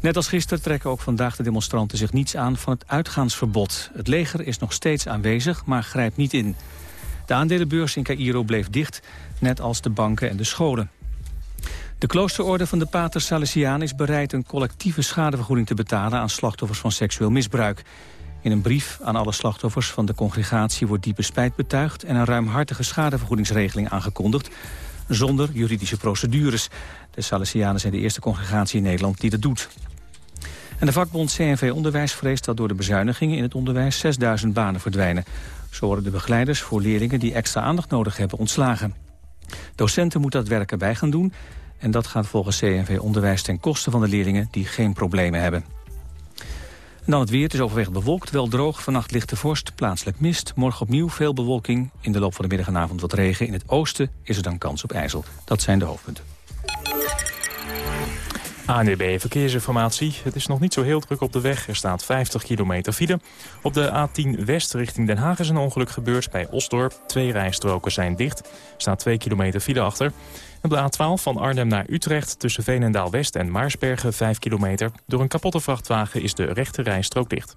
Speaker 4: Net als gisteren trekken ook vandaag de demonstranten zich niets aan van het uitgaansverbod. Het leger is nog steeds aanwezig, maar grijpt niet in. De aandelenbeurs in Cairo bleef dicht, net als de banken en de scholen. De kloosterorde van de Pater Salesiaan is bereid een collectieve schadevergoeding te betalen aan slachtoffers van seksueel misbruik. In een brief aan alle slachtoffers van de congregatie wordt diepe spijt betuigd en een ruimhartige schadevergoedingsregeling aangekondigd zonder juridische procedures. De Salesianen zijn de eerste congregatie in Nederland die dat doet. En de vakbond CNV Onderwijs vreest dat door de bezuinigingen in het onderwijs 6000 banen verdwijnen. Zo worden de begeleiders voor leerlingen die extra aandacht nodig hebben ontslagen. Docenten moeten dat werk erbij gaan doen en dat gaat volgens CNV Onderwijs ten koste van de leerlingen die geen problemen hebben. En dan het weer. Het is overwegend bewolkt, wel droog. Vannacht lichte vorst, plaatselijk mist. Morgen opnieuw veel bewolking. In de loop van de middag en avond wat regen. In het oosten is er dan kans op ijzel. Dat zijn de hoofdpunten.
Speaker 6: ANDB Verkeersinformatie. Het is nog niet zo heel druk op de weg. Er staat 50 kilometer file. Op de A10 West richting Den Haag is een ongeluk gebeurd bij Osdorp. Twee rijstroken zijn dicht. Er staat 2 kilometer file achter. Op de A12 van Arnhem naar Utrecht tussen Veenendaal-West en Maarsbergen 5 kilometer. Door een kapotte vrachtwagen is de rechte rijstrook dicht.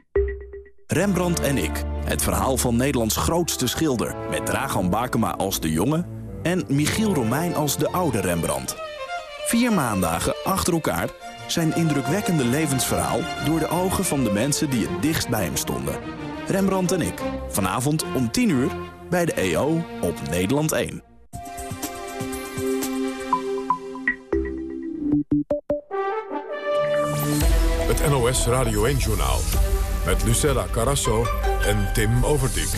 Speaker 16: Rembrandt en ik. Het verhaal van Nederlands grootste schilder. Met Dragan Bakema als de jonge en Michiel Romein als de oude Rembrandt. Vier maandagen achter elkaar zijn indrukwekkende levensverhaal... door de ogen van de mensen die het dichtst bij hem stonden. Rembrandt en ik. Vanavond om 10 uur bij de EO op Nederland 1.
Speaker 2: Het NOS Radio 1-journaal met Lucella Carasso en Tim Overdijk.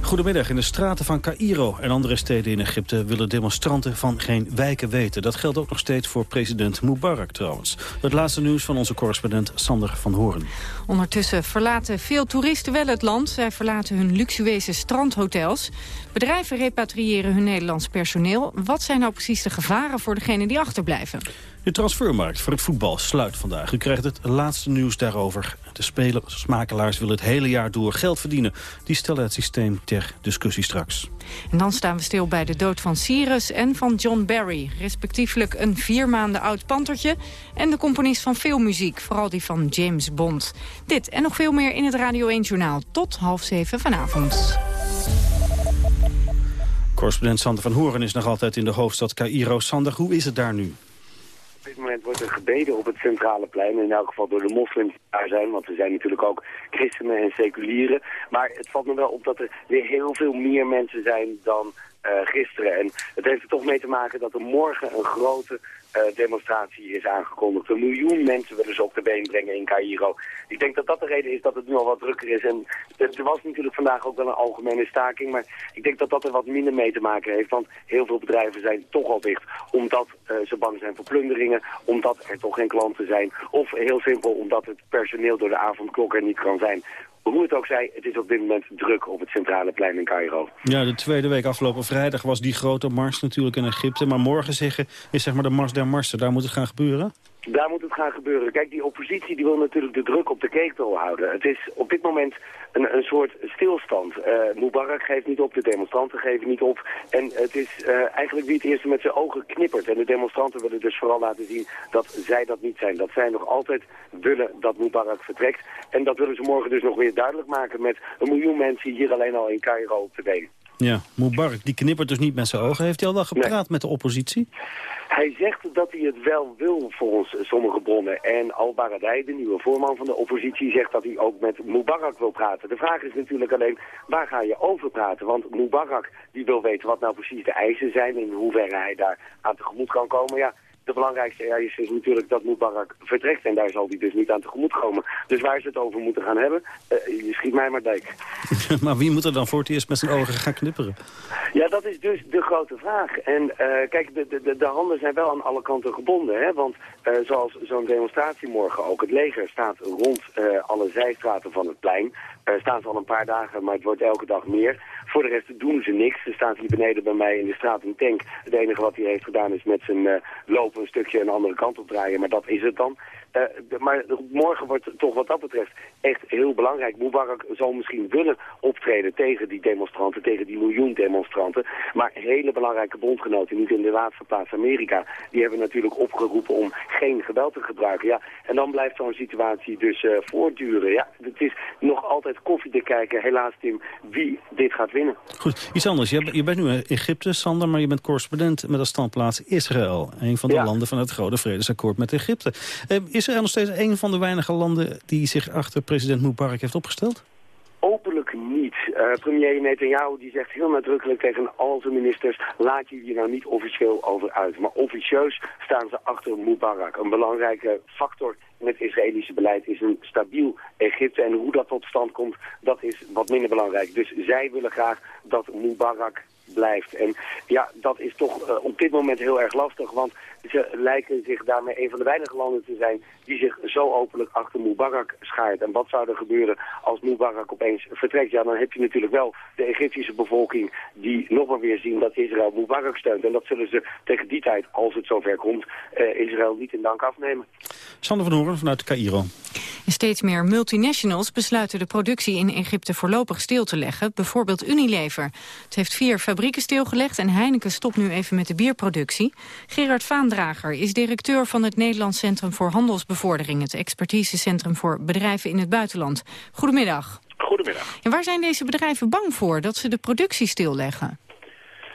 Speaker 17: Goedemiddag. In de straten van Cairo en andere steden in Egypte... willen demonstranten van geen wijken weten. Dat geldt ook nog steeds voor president Mubarak trouwens. Het laatste nieuws van onze correspondent Sander van Horen.
Speaker 15: Ondertussen verlaten veel toeristen wel het land. Zij verlaten hun luxueuze strandhotels. Bedrijven repatriëren hun Nederlands personeel. Wat zijn nou precies de gevaren voor degenen die achterblijven?
Speaker 17: De transfermarkt voor het voetbal sluit vandaag. U krijgt het laatste nieuws daarover. De spelersmakelaars willen het hele jaar door geld verdienen. Die stellen het systeem ter discussie straks.
Speaker 15: En dan staan we stil bij de dood van Cyrus en van John Barry. Respectievelijk een vier maanden oud pantertje... en de componist van veel muziek, vooral die van James Bond. Dit en nog veel meer in het Radio 1-journaal. Tot half zeven vanavond.
Speaker 17: Correspondent Sander van Horen is nog altijd in de hoofdstad Cairo. Sander, hoe is het daar nu?
Speaker 18: Op dit moment wordt er gebeden op het centrale plein. In elk geval door de moslims die daar zijn. Want er zijn natuurlijk ook christenen en seculieren. Maar het valt me wel op dat er weer heel veel meer mensen zijn dan uh, gisteren. En het heeft er toch mee te maken dat er morgen een grote demonstratie is aangekondigd. Een miljoen mensen willen ze op de been brengen in Cairo. Ik denk dat dat de reden is dat het nu al wat drukker is. En er was natuurlijk vandaag ook wel een algemene staking. Maar ik denk dat dat er wat minder mee te maken heeft. Want heel veel bedrijven zijn toch al dicht. Omdat uh, ze bang zijn voor plunderingen. Omdat er toch geen klanten zijn. Of heel simpel omdat het personeel door de avondklok er niet kan zijn. Hoe het ook zij, het is op dit moment druk op het centrale plein in Cairo.
Speaker 17: Ja, de tweede week afgelopen vrijdag was die grote mars natuurlijk in Egypte. Maar morgen zeggen, is zeg maar de mars der marsen. Daar moet het gaan gebeuren?
Speaker 18: Daar moet het gaan gebeuren. Kijk, die oppositie die wil natuurlijk de druk op de ketel houden. Het is op dit moment een, een soort stilstand. Uh, Mubarak geeft niet op, de demonstranten geven niet op. En het is uh, eigenlijk wie het eerste met zijn ogen knippert. En de demonstranten willen dus vooral laten zien dat zij dat niet zijn. Dat zij nog altijd willen dat Mubarak vertrekt. En dat willen ze morgen dus nog weer duidelijk maken met een miljoen mensen hier alleen al in Cairo op de been.
Speaker 17: Ja, Mubarak die knippert dus niet met zijn ogen. Heeft hij al wel gepraat nee. met de oppositie?
Speaker 18: Hij zegt dat hij het wel wil volgens sommige bronnen. En Al-Baradei, de nieuwe voorman van de oppositie, zegt dat hij ook met Mubarak wil praten. De vraag is natuurlijk alleen, waar ga je over praten? Want Mubarak die wil weten wat nou precies de eisen zijn... en in hoeverre hij daar aan tegemoet kan komen. Ja, de belangrijkste eis is natuurlijk dat Mubarak vertrekt. En daar zal hij dus niet aan tegemoet komen. Dus waar ze het over moeten gaan hebben, uh, je schiet mij maar dijk. <laughs>
Speaker 17: maar wie moet er dan voor het eerst met zijn ogen gaan knipperen?
Speaker 18: Ja, dat is dus de grote vraag. En uh, kijk, de, de, de handen zijn wel aan alle kanten gebonden. Hè? Want uh, zoals zo'n demonstratie morgen ook, het leger staat rond alle zijstraten van het plein. staan ze al een paar dagen, maar het wordt elke dag meer. Voor de rest doen ze niks. Er staat hier beneden bij mij in de straat een tank. Het enige wat hij heeft gedaan is met zijn uh, lopen een stukje een andere kant op draaien. Maar dat is het dan. Uh, maar morgen wordt toch wat dat betreft echt heel belangrijk. Mubarak zal misschien willen optreden tegen die demonstranten, tegen die miljoen demonstranten. Maar hele belangrijke bondgenoten, niet in de laatste plaats Amerika, die hebben natuurlijk opgeroepen om geen geweld te gebruiken. Ja, en dan blijft zo'n situatie dus uh, voortduren. Ja, het is nog altijd koffie te kijken, helaas Tim, wie dit gaat winnen.
Speaker 17: Goed, iets anders. Je, je bent nu in Egypte, Sander, maar je bent correspondent met als standplaats Israël. Een van de ja. landen van het grote vredesakkoord met Egypte. Uh, is Israël nog steeds een van de weinige landen die zich achter president Mubarak heeft opgesteld?
Speaker 18: Openlijk niet. Uh, premier Netanyahu die zegt heel nadrukkelijk tegen al zijn ministers... laat je hier nou niet officieel over uit. Maar officieus staan ze achter Mubarak. Een belangrijke factor in het Israëlische beleid is een stabiel Egypte. En hoe dat tot stand komt, dat is wat minder belangrijk. Dus zij willen graag dat Mubarak blijft. En ja, dat is toch uh, op dit moment heel erg lastig, want ze lijken zich daarmee een van de weinige landen te zijn die zich zo openlijk achter Mubarak schaart. En wat zou er gebeuren als Mubarak opeens vertrekt? Ja, dan heb je natuurlijk wel de Egyptische bevolking die nog maar weer zien dat Israël Mubarak steunt. En dat zullen ze tegen die tijd, als het zover komt, uh, Israël niet in dank afnemen.
Speaker 17: Sander van Horen vanuit Cairo.
Speaker 15: En steeds meer multinationals besluiten de productie in Egypte voorlopig stil te leggen. Bijvoorbeeld Unilever. Het heeft vier fabrieken stilgelegd en Heineken stopt nu even met de bierproductie. Gerard Vaandrager is directeur van het Nederlands Centrum voor Handelsbevordering. Het expertisecentrum voor bedrijven in het buitenland. Goedemiddag.
Speaker 19: Goedemiddag.
Speaker 15: En waar zijn deze bedrijven bang voor dat ze de productie stilleggen?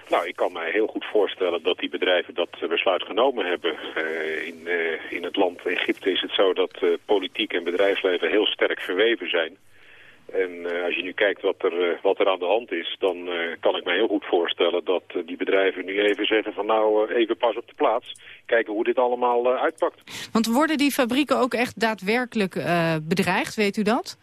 Speaker 19: Nou, ik kan mij heel goed voorstellen dat die bedrijven dat besluit genomen hebben. Uh, in, uh, in het land Egypte is het zo dat uh, politiek en bedrijfsleven heel sterk verweven zijn. En als je nu kijkt wat er, wat er aan de hand is, dan kan ik mij heel goed voorstellen dat die bedrijven nu even zeggen van nou even pas op de plaats. Kijken hoe dit allemaal uitpakt.
Speaker 15: Want worden die fabrieken ook echt daadwerkelijk bedreigd, weet u dat?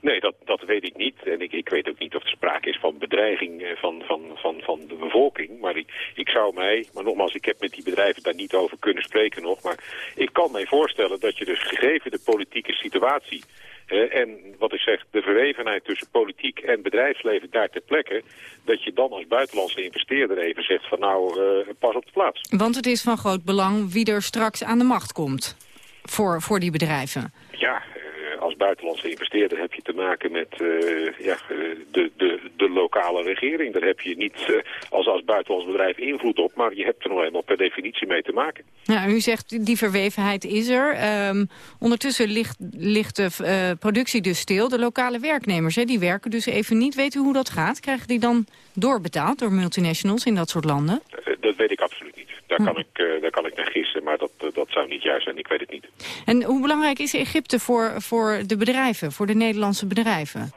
Speaker 19: Nee, dat, dat weet ik niet. En ik, ik weet ook niet of er sprake is van bedreiging van, van, van, van de bevolking. Maar ik, ik zou mij, maar nogmaals, ik heb met die bedrijven daar niet over kunnen spreken nog. Maar ik kan mij voorstellen dat je dus gegeven de politieke situatie Eh, en wat ik zeg, de verwevenheid tussen politiek en bedrijfsleven daar ter plekke... dat je dan als buitenlandse investeerder even zegt van nou, uh, pas op de plaats.
Speaker 15: Want het is van groot belang wie er straks aan de macht komt voor, voor die bedrijven.
Speaker 19: Ja, als buitenlandse investeerder heb je te maken met uh, ja, de, de, de lokale regering. Daar heb je niet uh, als, als buitenlands bedrijf invloed op, maar je hebt er nog eenmaal per definitie mee te maken.
Speaker 15: Ja, u zegt die verwevenheid is er. Um, ondertussen ligt, ligt de productie dus stil. De lokale werknemers, hè, die werken dus even niet. Weet u hoe dat gaat? Krijgen die dan doorbetaald door multinationals in dat soort landen?
Speaker 19: dat weet ik absoluut niet. Daar, kan ik, uh, daar kan ik naar gissen, maar dat, uh, dat zou niet juist zijn. Ik weet het niet.
Speaker 15: En hoe belangrijk is Egypte voor, voor de bedrijven, voor de Nederlandse bedrijven?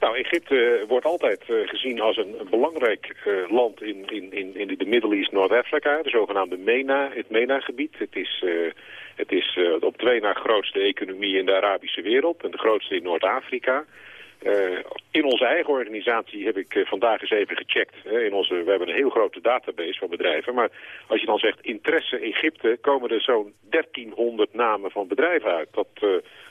Speaker 19: Nou, Egypte wordt altijd uh, gezien als een, belangrijk uh, land in, in, in, in de Middle East Noord-Afrika, de zogenaamde MENA, het MENA-gebied. Het is, uh, het is op twee na grootste economie in de Arabische wereld en de grootste in Noord-Afrika. Uh, in onze eigen organisatie heb ik uh, vandaag eens even gecheckt. Hè, in onze, we hebben een heel grote database van bedrijven. Maar als je dan zegt interesse Egypte, komen er zo'n 1300 namen van bedrijven uit. Dat, uh,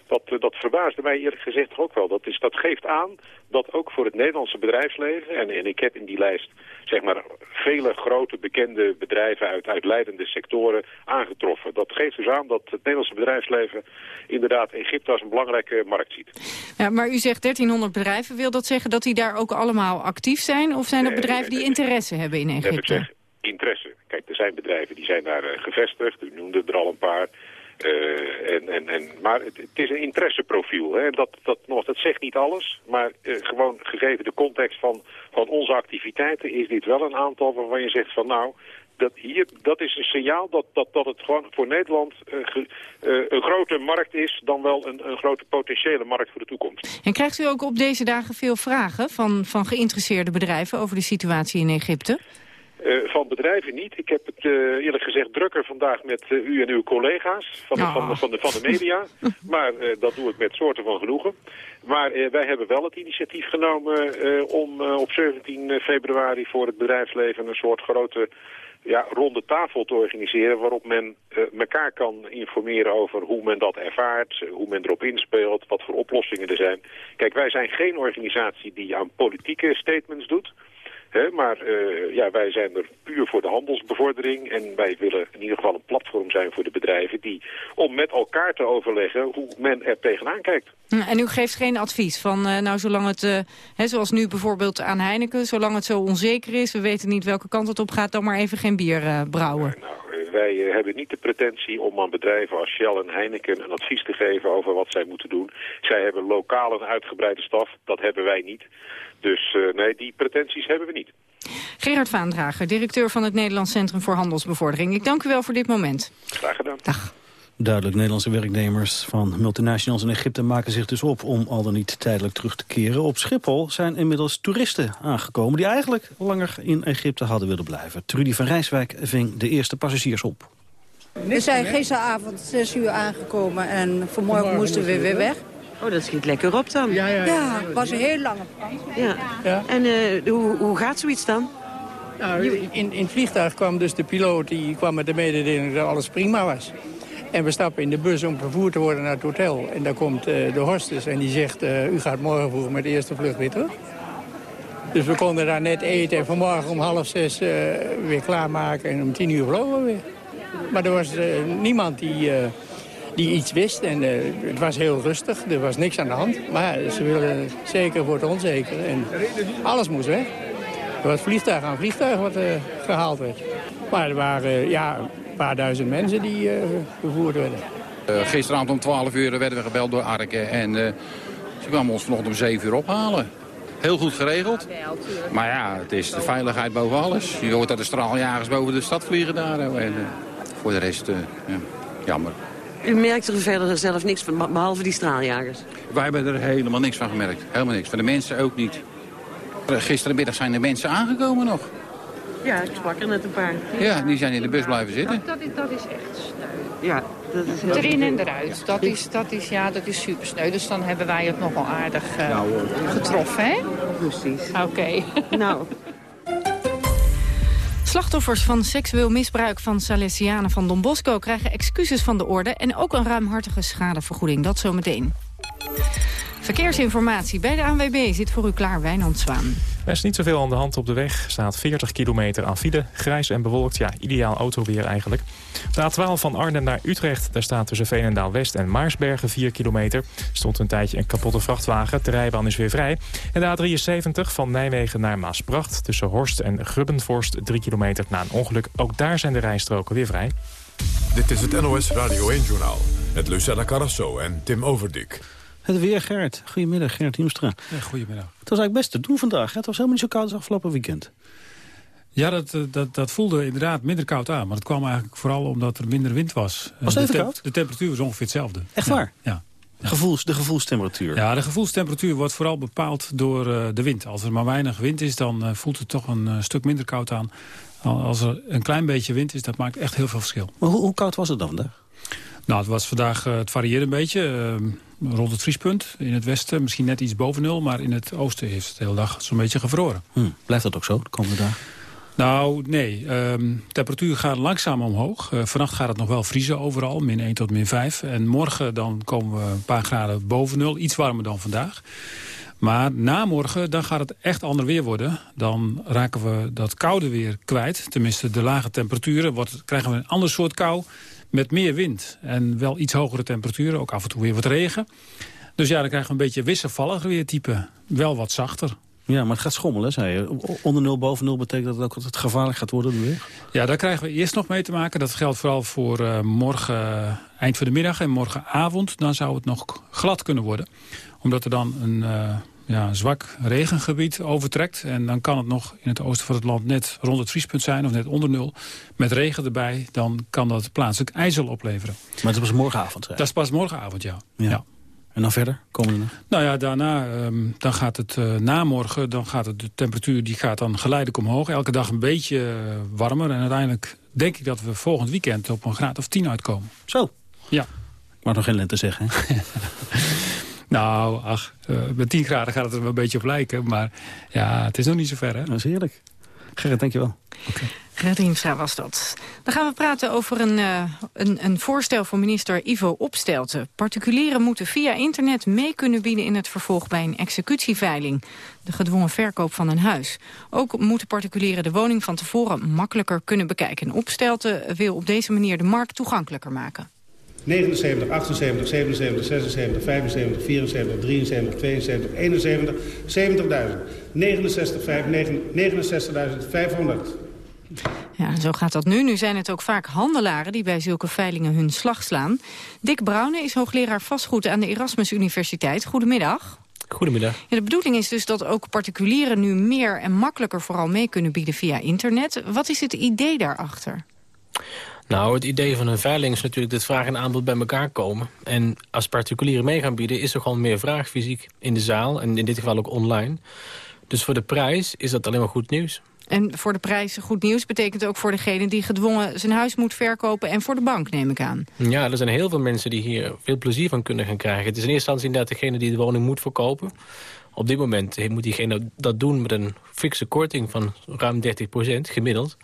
Speaker 19: dat, dat verbaasde mij eerlijk gezegd ook wel. Dat, is, dat geeft aan dat ook voor het Nederlandse bedrijfsleven... En, en ik heb in die lijst zeg maar, vele grote bekende bedrijven uit, uit leidende sectoren aangetroffen. Dat geeft dus aan dat het Nederlandse bedrijfsleven inderdaad Egypte als een belangrijke markt ziet.
Speaker 15: Ja, maar u zegt 1300 bedrijven. Wil dat zeggen dat die daar ook allemaal actief zijn? Of zijn er bedrijven die interesse hebben in Egypte?
Speaker 19: Zeg, interesse. Kijk, er zijn bedrijven die zijn daar uh, gevestigd. U noemde er al een paar. Uh, en, en, en, maar het, is een interesseprofiel. Hè. Dat, dat, nog, dat zegt niet alles, maar uh, gewoon gegeven de context van, van onze activiteiten... is dit wel een aantal waarvan je zegt van nou... Dat, hier, dat is een signaal dat, dat, dat het gewoon voor Nederland ge, een grotere markt is... dan wel een, een grote potentiële markt voor de toekomst.
Speaker 15: En krijgt u ook op deze dagen veel vragen van, van geïnteresseerde bedrijven... over de situatie in Egypte?
Speaker 19: Uh, van bedrijven niet. Ik heb het uh, eerlijk gezegd drukker vandaag met uh, u en uw collega's van de, oh. van de, van de, van de media. <laughs> maar dat doe ik met soorten van genoegen. Maar wij hebben wel het initiatief genomen om op 17 februari voor het bedrijfsleven een soort grote ja, ronde tafel te organiseren waarop men elkaar kan informeren over hoe men dat ervaart, hoe men erop inspeelt, wat voor oplossingen er zijn. Kijk, wij zijn geen organisatie die aan politieke statements doet. He, maar uh, ja, wij zijn er puur voor de handelsbevordering. En wij willen in ieder geval een platform zijn voor de bedrijven... Die, om met elkaar te overleggen hoe men er tegenaan kijkt.
Speaker 15: En u geeft geen advies van, uh, nou zolang het, uh, zoals nu bijvoorbeeld aan Heineken... zolang het zo onzeker is, we weten niet welke kant het op gaat... dan maar even geen bier brouwen.
Speaker 19: nou, wij hebben niet de pretentie om aan bedrijven als Shell en Heineken... een advies te geven over wat zij moeten doen. Zij hebben lokaal een uitgebreide staf, dat hebben wij niet. Dus uh, nee, die pretenties hebben we niet.
Speaker 15: Gerard Vaandrager, directeur van het Nederlands Centrum voor Handelsbevordering. Ik dank u wel voor dit moment.
Speaker 19: Graag gedaan.
Speaker 15: Dag.
Speaker 17: Duidelijk, Nederlandse werknemers van multinationals in Egypte maken zich dus op om al dan niet tijdelijk terug te keren. Op Schiphol zijn inmiddels toeristen aangekomen die eigenlijk langer in Egypte hadden willen blijven. Trudy van Rijswijk ving de eerste passagiers op.
Speaker 20: We zijn gisteravond 6 uur aangekomen en vanmorgen moesten we weer weg.
Speaker 21: Oh, dat schiet lekker op dan.
Speaker 20: Ja, ja, ja. ja het was een heel lange
Speaker 21: Ja. ja. En uh, hoe, hoe gaat zoiets dan?
Speaker 20: Nou, in, in het vliegtuig kwam dus de piloot, die kwam met de mededeling dat alles prima was. En we stappen in de bus om vervoerd te worden naar het hotel. En daar komt uh, de hostess en die zegt, uh, u gaat morgen vroeg met de eerste vlucht weer terug. Dus we konden daar net eten en vanmorgen om half zes uh, weer klaarmaken en om tien uur vlogen we weer. Maar er was niemand die die iets wist. En het was heel rustig, er was niks aan de hand. Maar ze willen zeker voor het onzeker. En alles moest weg. Er was vliegtuig aan vliegtuig wat gehaald werd. Maar er waren ja, paar duizend mensen die uh, vervoerd werden.
Speaker 22: gisteravond om 12 uur werden we gebeld door Arken. En ze kwamen ons vanochtend om 7 uur ophalen. Heel goed geregeld. Maar ja, het is de veiligheid boven alles. Je hoort dat de straaljagers boven de stad vliegen daar. En voor de rest, ja, jammer.
Speaker 21: U merkt er verder zelf niks van, behalve die straaljagers?
Speaker 22: Wij hebben er helemaal niks van gemerkt. Helemaal niks. Van de mensen ook niet. Gisterenmiddag zijn de mensen aangekomen nog.
Speaker 21: Ja, ik sprak er net een paar.
Speaker 22: Ja, die zijn in de bus blijven zitten.
Speaker 23: Dat, is, dat is echt sneu.
Speaker 21: Ja, dat is heel
Speaker 23: Erin en eruit. Dat is, dat is, ja, dat is super sneu. Dus dan hebben wij het nogal aardig uh, getroffen, hè?
Speaker 21: Precies.
Speaker 23: Oké. Okay. <laughs>
Speaker 21: Nou...
Speaker 15: Slachtoffers van seksueel misbruik van Salesianen van Don Bosco... krijgen excuses van de orde en ook een ruimhartige schadevergoeding. Dat zometeen. Verkeersinformatie bij de ANWB zit voor u klaar, Wijnand Zwaan.
Speaker 6: Er is niet zoveel aan de hand op de weg. Staat 40 kilometer aan file. Grijs en bewolkt, ja, ideaal autoweer eigenlijk. De A12 van Arnhem naar Utrecht. Daar staat tussen Veenendaal-West en Maarsbergen 4 kilometer. Stond een tijdje een kapotte vrachtwagen. De rijbaan is weer vrij. En de A73 van Nijmegen naar Maasbracht. Tussen Horst en Grubbenvorst 3 kilometer na een ongeluk. Ook daar zijn de rijstroken weer vrij.
Speaker 2: Dit is het NOS Radio 1-journaal. Met Lucella Carrasso en Tim Overdik.
Speaker 17: Het weer, Gerrit. Goedemiddag, Gerrit Hiemstra.
Speaker 24: Ja, goedemiddag.
Speaker 17: Het was eigenlijk best te doen vandaag. Het was helemaal niet zo koud als afgelopen weekend.
Speaker 24: Ja, dat, eh, dat, dat voelde inderdaad minder koud aan. Maar dat kwam eigenlijk vooral omdat er minder wind was.
Speaker 17: Was het
Speaker 24: de
Speaker 17: even koud?
Speaker 24: De temperatuur was ongeveer hetzelfde.
Speaker 17: Echt
Speaker 24: Ja,
Speaker 17: waar?
Speaker 24: Ja.
Speaker 17: Gevoels, de gevoelstemperatuur.
Speaker 24: Ja, de gevoelstemperatuur wordt vooral bepaald door eh, de wind. Als er maar weinig wind is, dan eh, voelt het toch een eh, stuk minder koud aan. Al- Als er een klein beetje wind is, dat maakt echt heel veel verschil.
Speaker 17: Maar hoe, hoe koud was het dan vandaag?
Speaker 24: Nou, het was vandaag, eh, het varieerde een beetje. eh, rond het vriespunt. In het westen misschien net iets boven nul. Maar in het oosten is het de hele dag zo'n beetje gevroren.
Speaker 17: Hm, blijft dat ook zo de komende dagen?
Speaker 24: Nou, nee. ehm, temperatuur gaat langzaam omhoog. Eh, vannacht gaat het nog wel vriezen overal, min 1 tot min 5. En morgen dan komen we een paar graden boven nul. Iets warmer dan vandaag. Maar na morgen dan gaat het echt ander weer worden. Dan raken we dat koude weer kwijt. Tenminste, de lage temperaturen. Wordt, krijgen we een ander soort kou met meer wind. En wel iets hogere temperaturen. Ook af en toe weer wat regen. Dus ja, dan krijgen we een beetje wisselvallig weertype. Wel wat zachter.
Speaker 17: Ja, maar het gaat schommelen, zei je. Onder nul, boven nul betekent dat ook dat het gevaarlijk gaat worden de weg?
Speaker 24: Ja, daar krijgen we eerst nog mee te maken. Dat geldt vooral voor eh, morgen eh, eind van de middag en morgenavond. Dan zou het nog glad kunnen worden. Omdat er dan een eh, ja, zwak regengebied overtrekt. En dan kan het nog in het oosten van het land net rond het vriespunt zijn... of net onder nul. Met regen erbij, dan kan dat plaatselijk ijzel opleveren.
Speaker 17: Maar het was morgenavond.
Speaker 24: Dat is pas morgenavond, ja.
Speaker 17: Ja. En dan verder? Komende nacht?
Speaker 24: Nou ja, daarna ehm, dan gaat het eh, na morgen, dan gaat het, de temperatuur die gaat dan geleidelijk omhoog. Elke dag een beetje eh, warmer. En uiteindelijk denk ik dat we volgend weekend op een graad of 10 uitkomen.
Speaker 17: Zo?
Speaker 24: Ja.
Speaker 17: Ik mag nog geen lente zeggen, hè? <laughs>
Speaker 24: Nou, ach, eh, met 10 graden gaat het er wel een beetje op lijken. Maar ja, het is nog niet zo ver, hè?
Speaker 17: Dat is heerlijk. Gerrit, dankjewel.
Speaker 15: Gerrit Riemstra was dat. Dan gaan we praten over een, eh, een, een voorstel van minister Ivo Opstelten. Particulieren moeten via internet mee kunnen bieden in het vervolg bij een executieveiling. De gedwongen verkoop van een huis. Ook moeten particulieren de woning van tevoren makkelijker kunnen bekijken. En Opstelten wil op deze manier de markt toegankelijker maken.
Speaker 25: 79, 78, 77, 76, 75, 74, 73, 72, 71, 70.000. 69, 5, 69.500.
Speaker 15: Ja, zo gaat dat nu. Nu zijn het ook vaak handelaren die bij zulke veilingen hun slag slaan. Dick Brouwne is hoogleraar vastgoed aan de Erasmus Universiteit. Goedemiddag.
Speaker 26: Goedemiddag.
Speaker 15: Ja, de bedoeling is dus dat ook particulieren nu meer en makkelijker vooral mee kunnen bieden via internet. Wat is het idee daarachter?
Speaker 26: Nou, het idee van een veiling is natuurlijk dat vraag en aanbod bij elkaar komen. En als particulieren mee gaan bieden, is er gewoon meer vraag fysiek in de zaal. En in dit geval ook online. Dus voor de prijs is dat alleen maar goed nieuws.
Speaker 15: En voor de prijs goed nieuws betekent ook voor degene die gedwongen zijn huis moet verkopen en voor de bank neem ik aan.
Speaker 26: Ja, er zijn heel veel mensen die hier veel plezier van kunnen gaan krijgen. Het is in eerste instantie inderdaad degene die de woning moet verkopen. Op dit moment moet diegene dat doen met een fikse korting van ruim 30% gemiddeld.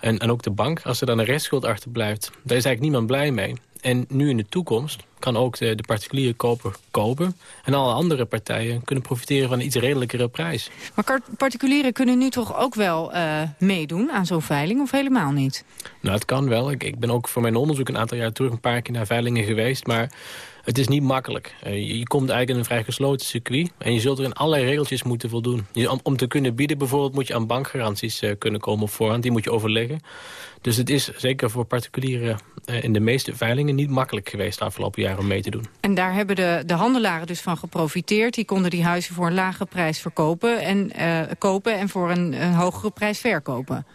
Speaker 26: En, en ook de bank, als er dan een restschuld achterblijft, daar is eigenlijk niemand blij mee. En nu in de toekomst kan ook de, de particuliere koper kopen. En alle andere partijen kunnen profiteren van een iets redelijkere prijs.
Speaker 15: Maar particulieren kunnen nu toch ook wel eh, meedoen aan zo'n veiling of helemaal niet?
Speaker 26: Nou, het kan wel. Ik, ik ben ook voor mijn onderzoek een aantal jaar terug een paar keer naar veilingen geweest. Maar het is niet makkelijk. Eh, je, komt eigenlijk in een vrij gesloten circuit. En je zult er in allerlei regeltjes moeten voldoen. Je, om, om te kunnen bieden bijvoorbeeld moet je aan bankgaranties eh, kunnen komen op voorhand. Die moet je overleggen. Dus het is zeker voor particulieren eh, in de meeste veilingen niet makkelijk geweest de afgelopen jaren om mee te doen.
Speaker 15: En daar hebben de, de handelaren dus van geprofiteerd. Die konden die huizen voor een lage prijs verkopen en, kopen en voor een, een hogere prijs verkopen.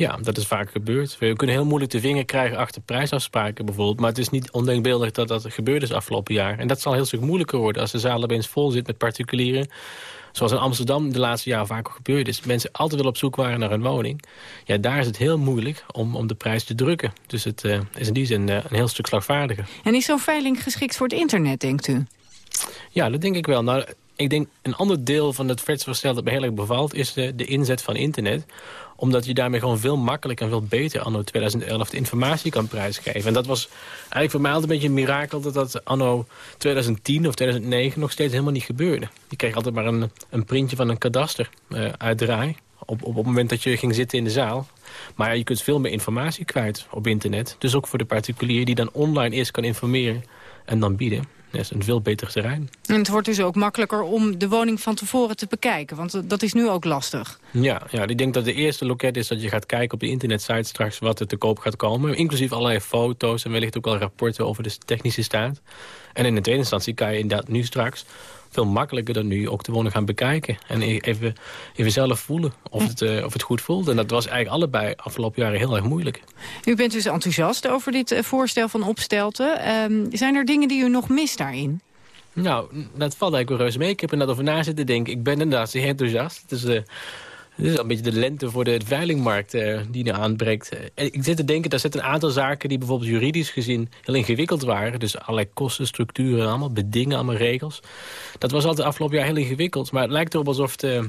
Speaker 26: Ja, dat is vaak gebeurd. We kunnen heel moeilijk de vinger krijgen achter prijsafspraken bijvoorbeeld. Maar het is niet ondenkbeeldig dat dat gebeurd is afgelopen jaar. En dat zal heel stuk moeilijker worden als de zaal opeens vol zit met particulieren. Zoals in Amsterdam de laatste jaren vaak gebeurd is. Mensen altijd wel op zoek waren naar een woning. Ja, daar is het heel moeilijk om, om de prijs te drukken. Dus het eh, is in die zin eh, een heel stuk slagvaardiger.
Speaker 15: En is zo'n veiling geschikt voor het internet, denkt u?
Speaker 26: Ja, dat denk ik wel. Nou, Ik denk een ander deel van het wetsvoorstel dat me heel erg bevalt... is de, de inzet van internet omdat je daarmee gewoon veel makkelijker en veel beter anno 2011 de informatie kan prijsgeven. En dat was eigenlijk voor mij altijd een beetje een mirakel dat dat anno 2010 of 2009 nog steeds helemaal niet gebeurde. Je kreeg altijd maar een, een printje van een kadaster uh, uitdraai op, op het moment dat je ging zitten in de zaal. Maar je kunt veel meer informatie kwijt op internet. Dus ook voor de particulier die dan online eerst kan informeren en dan bieden. Dat is een veel beter terrein.
Speaker 15: En het wordt dus ook makkelijker om de woning van tevoren te bekijken. Want dat is nu ook lastig.
Speaker 26: Ja, ja ik denk dat de eerste loket is dat je gaat kijken op de internetsite straks wat er te koop gaat komen. Inclusief allerlei foto's en wellicht ook al rapporten over de technische staat. En in de tweede instantie kan je inderdaad nu straks veel makkelijker dan nu ook de woning gaan bekijken. En e- even, even zelf voelen of het, uh, of het goed voelt. En dat was eigenlijk allebei afgelopen jaren heel erg moeilijk.
Speaker 15: U bent dus enthousiast over dit eh, voorstel van Opstelten. Um, zijn er dingen die u nog mist daarin?
Speaker 26: Nou, dat valt eigenlijk wel reuze mee. Ik heb er net over na zitten denken. Ik ben inderdaad zeer enthousiast. Dus, uh, dit is een beetje de lente voor de veilingmarkt uh, die nu aanbreekt. Uh, ik zit te denken, daar zitten een aantal zaken die bijvoorbeeld juridisch gezien heel ingewikkeld waren. Dus allerlei kostenstructuren, allemaal bedingen, allemaal regels. Dat was altijd afgelopen jaar heel ingewikkeld. Maar het lijkt erop alsof de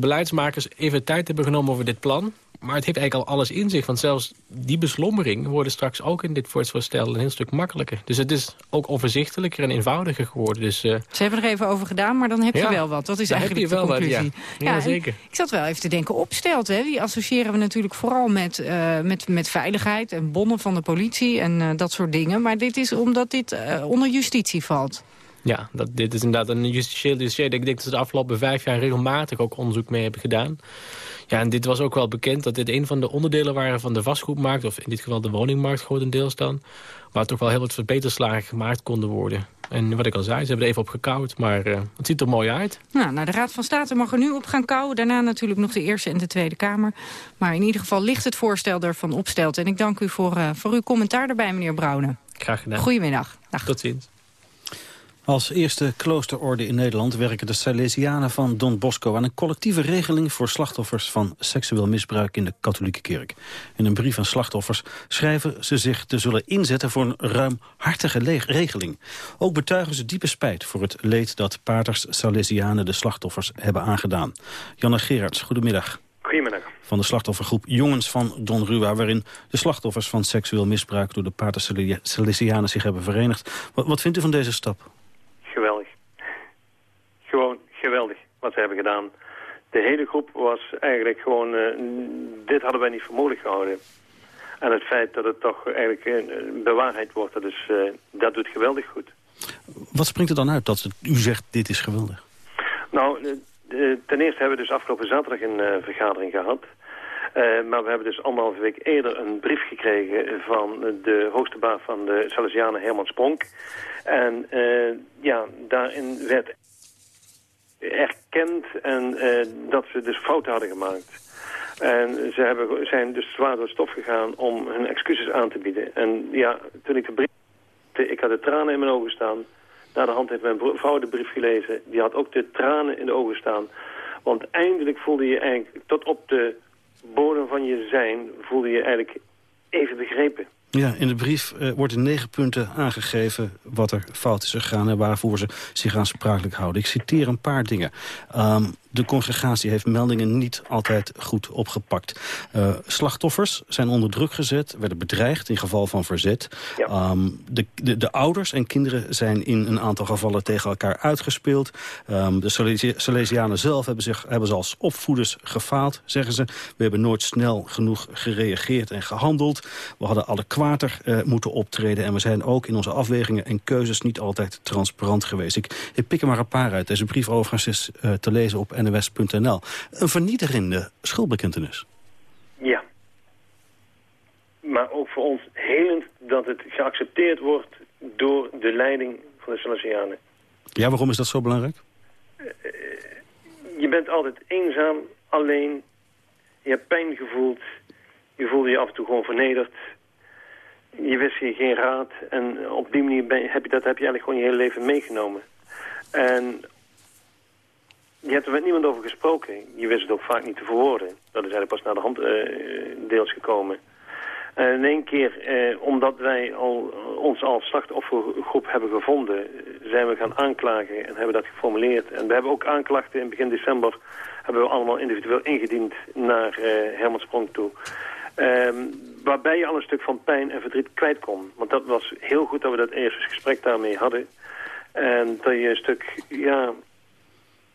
Speaker 26: beleidsmakers even tijd hebben genomen over dit plan. Maar het heeft eigenlijk al alles in zich. Want zelfs die beslommering worden straks ook in dit voorstel een heel stuk makkelijker. Dus het is ook overzichtelijker en eenvoudiger geworden. Dus, uh...
Speaker 15: Ze hebben er even over gedaan, maar dan heb je wel wat. Dat is eigenlijk de conclusie.
Speaker 26: Wat, ja. ja, zeker.
Speaker 15: Ik zat wel even te denken, opstelt. Hè? Die associëren we natuurlijk vooral met, uh, met, met veiligheid en bonnen van de politie en uh, dat soort dingen. Maar dit is omdat dit onder justitie valt.
Speaker 26: Ja, dat, dit is inderdaad een justitieel dossier. Ik denk dat ze de afgelopen vijf jaar regelmatig ook onderzoek mee hebben gedaan. Ja, en dit was ook wel bekend dat dit een van de onderdelen waren van de vastgoedmarkt... of in dit geval de woningmarkt grotendeels dan... waar toch wel heel wat verbeterslagen gemaakt konden worden. En wat ik al zei, ze hebben er even op gekauwd, maar uh, het ziet er mooi uit.
Speaker 15: Nou, nou, de Raad van State mag er nu op gaan kouwen. Daarna natuurlijk nog de Eerste en de Tweede Kamer. Maar in ieder geval ligt het voorstel ervan opstelt. En ik dank u voor, uh, voor uw commentaar daarbij, meneer Brouwen.
Speaker 26: Graag gedaan.
Speaker 15: Goedemiddag.
Speaker 26: Dag. Tot ziens.
Speaker 17: Als eerste kloosterorde in Nederland werken de Salesianen van Don Bosco... aan een collectieve regeling voor slachtoffers van seksueel misbruik in de katholieke kerk. In een brief aan slachtoffers schrijven ze zich te zullen inzetten voor een ruimhartige regeling. Ook betuigen ze diepe spijt voor het leed dat paters Salesianen de slachtoffers hebben aangedaan. Janne Gerards, goedemiddag.
Speaker 27: Goedemiddag.
Speaker 17: Van de slachtoffergroep Jongens van Don Rua... waarin de slachtoffers van seksueel misbruik door de paters Salesianen zich hebben verenigd. Wat, wat vindt u van deze stap?
Speaker 27: geweldig. Gewoon geweldig wat ze hebben gedaan. De hele groep was eigenlijk gewoon... Uh, dit hadden wij niet voor mogelijk gehouden. En het feit dat het toch eigenlijk uh, bewaarheid wordt, dat, is, uh, dat doet geweldig goed.
Speaker 17: Wat springt er dan uit dat u zegt dit is geweldig?
Speaker 27: Nou, ten eerste hebben we dus afgelopen zaterdag een vergadering gehad. maar we hebben dus anderhalve week eerder een brief gekregen van de hoogste baas van de Salesianen, Herman Spronk. En ja, daarin werd erkend en, uh, dat ze dus fouten hadden gemaakt. En ze hebben, zijn dus zwaar door stof gegaan om hun excuses aan te bieden. En ja, toen ik de brief... Ik had de tranen in mijn ogen staan. Na de hand heeft mijn vrouw de brief gelezen. Die had ook de tranen in de ogen staan. Want eindelijk voelde je eigenlijk, tot op de bodem van je zijn... voelde je eigenlijk even begrepen.
Speaker 17: Ja, in de brief uh, wordt in negen punten aangegeven wat er fout is gegaan... en waarvoor ze zich aansprakelijk houden. Ik citeer een paar dingen. Um, de congregatie heeft meldingen niet altijd goed opgepakt. Uh, slachtoffers zijn onder druk gezet, werden bedreigd in geval van verzet. Ja. Um, de, de, de, ouders en kinderen zijn in een aantal gevallen tegen elkaar uitgespeeld. Um, de Salesianen zelf hebben, zich, hebben ze als opvoeders gefaald, zeggen ze. We hebben nooit snel genoeg gereageerd en gehandeld. We hadden adequater uh, moeten optreden. En we zijn ook in onze afwegingen en keuzes niet altijd transparant geweest. Ik, ik pik er maar een paar uit. Deze brief overigens is uh, te lezen op nws.nl. Een vernietigende schuldbekentenis.
Speaker 27: Ja. Maar ook voor ons helend dat het geaccepteerd wordt door de leiding van de Salesianen.
Speaker 17: Ja, waarom is dat zo belangrijk?
Speaker 27: je bent altijd eenzaam, alleen. Je hebt pijn gevoeld. Je voelde je af en toe gewoon vernederd. Je wist je geen raad. En op die manier ben, heb je, dat heb je eigenlijk gewoon je hele leven meegenomen. En je hebt er met niemand over gesproken. Je wist het ook vaak niet te verwoorden. Dat is eigenlijk pas naar de hand uh, deels gekomen. En in één keer, eh, omdat wij al, ons als slachtoffergroep hebben gevonden, zijn we gaan aanklagen en hebben dat geformuleerd. En we hebben ook aanklachten in begin december, hebben we allemaal individueel ingediend naar uh, Herman Sprong toe. Ehm, waarbij je al een stuk van pijn en verdriet kwijt kon. Want dat was heel goed dat we dat eerste gesprek daarmee hadden. En dat je een stuk, ja...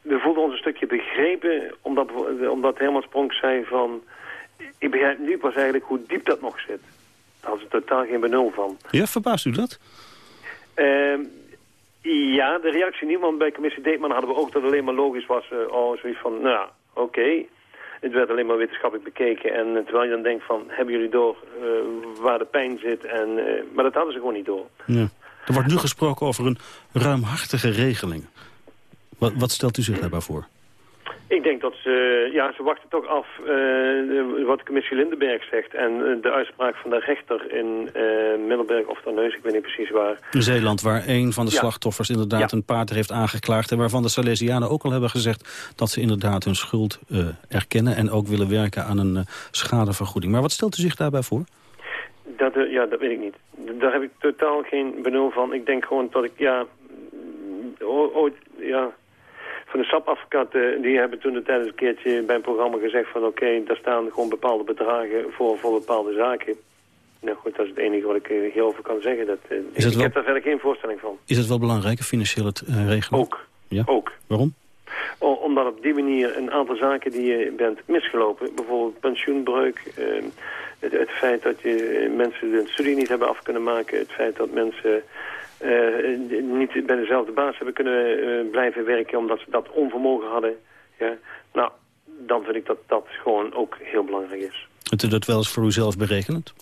Speaker 27: We voelden ons een stukje begrepen, omdat, omdat Herman Sprong zei van... Ik begrijp nu pas eigenlijk hoe diep dat nog zit. Daar hadden ze totaal geen benul van.
Speaker 17: Ja, verbaast u dat?
Speaker 27: Uh, ja, de reactie niemand bij commissie Deetman hadden we ook dat het alleen maar logisch was. Uh, oh, zoiets van, nou, oké. Het werd alleen maar wetenschappelijk bekeken. En uh, terwijl je dan denkt van, hebben jullie door uh, waar de pijn zit? En, maar dat hadden ze gewoon niet door.
Speaker 17: Ja. Er wordt nu gesproken over een ruimhartige regeling. Wat, wat stelt u zich daarbij voor?
Speaker 27: Ik denk dat ze, ja, ze wachten toch af uh, wat commissie Lindenberg zegt. En uh, de uitspraak van de rechter in uh, Middelberg of Terneus, ik weet niet precies waar.
Speaker 17: In Zeeland, waar een van de ja. slachtoffers inderdaad ja. een paard heeft aangeklaagd. En waarvan de Salesianen ook al hebben gezegd dat ze inderdaad hun schuld erkennen. En ook willen werken aan een schadevergoeding. Maar wat stelt u zich daarbij voor?
Speaker 27: Dat, ja, dat weet ik niet. Daar heb ik totaal geen benul van. Ik denk gewoon dat ik, ja, ooit, ja van de SAP-advocaten, die hebben toen tijdens een keertje bij een programma gezegd van oké, okay, daar staan gewoon bepaalde bedragen voor, voor bepaalde zaken. Nou goed, dat is het enige wat ik hierover kan zeggen. Dat, uh, ik wel, heb daar verder geen voorstelling van.
Speaker 17: Is het wel belangrijk, financieel het uh, regelen?
Speaker 27: Ook.
Speaker 17: Ja?
Speaker 27: Ook.
Speaker 17: Waarom?
Speaker 27: O, omdat op die manier een aantal zaken die je bent misgelopen, bijvoorbeeld pensioenbreuk, uh, het, het, feit dat je mensen de studie niet hebben af kunnen maken, het feit dat mensen niet bij dezelfde baas hebben kunnen uh, blijven werken omdat ze dat onvermogen hadden. Ja. Nou, dan vind ik dat dat gewoon ook heel belangrijk is.
Speaker 17: Kunt u dat wel eens voor uzelf berekend?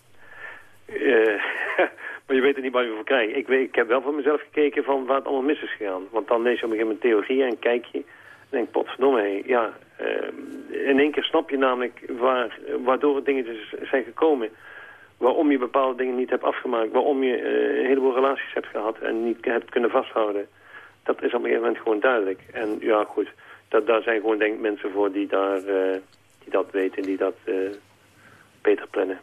Speaker 27: Uh, <laughs> maar je weet er niet wat je voor krijgt. Ik, weet, ik heb wel voor mezelf gekeken van waar het allemaal mis is gegaan. Want dan lees je op een gegeven moment theorieën en kijk je... en denk potverdomme, hé, ja... in één keer snap je namelijk waar, waardoor dingetjes zijn gekomen waarom je bepaalde dingen niet hebt afgemaakt. Waarom je uh, een heleboel relaties hebt gehad en niet hebt kunnen vasthouden. Dat is op een gegeven moment gewoon duidelijk. En ja, goed, dat, daar zijn gewoon denk ik mensen voor die, daar, uh, die dat weten en die dat uh, beter plannen.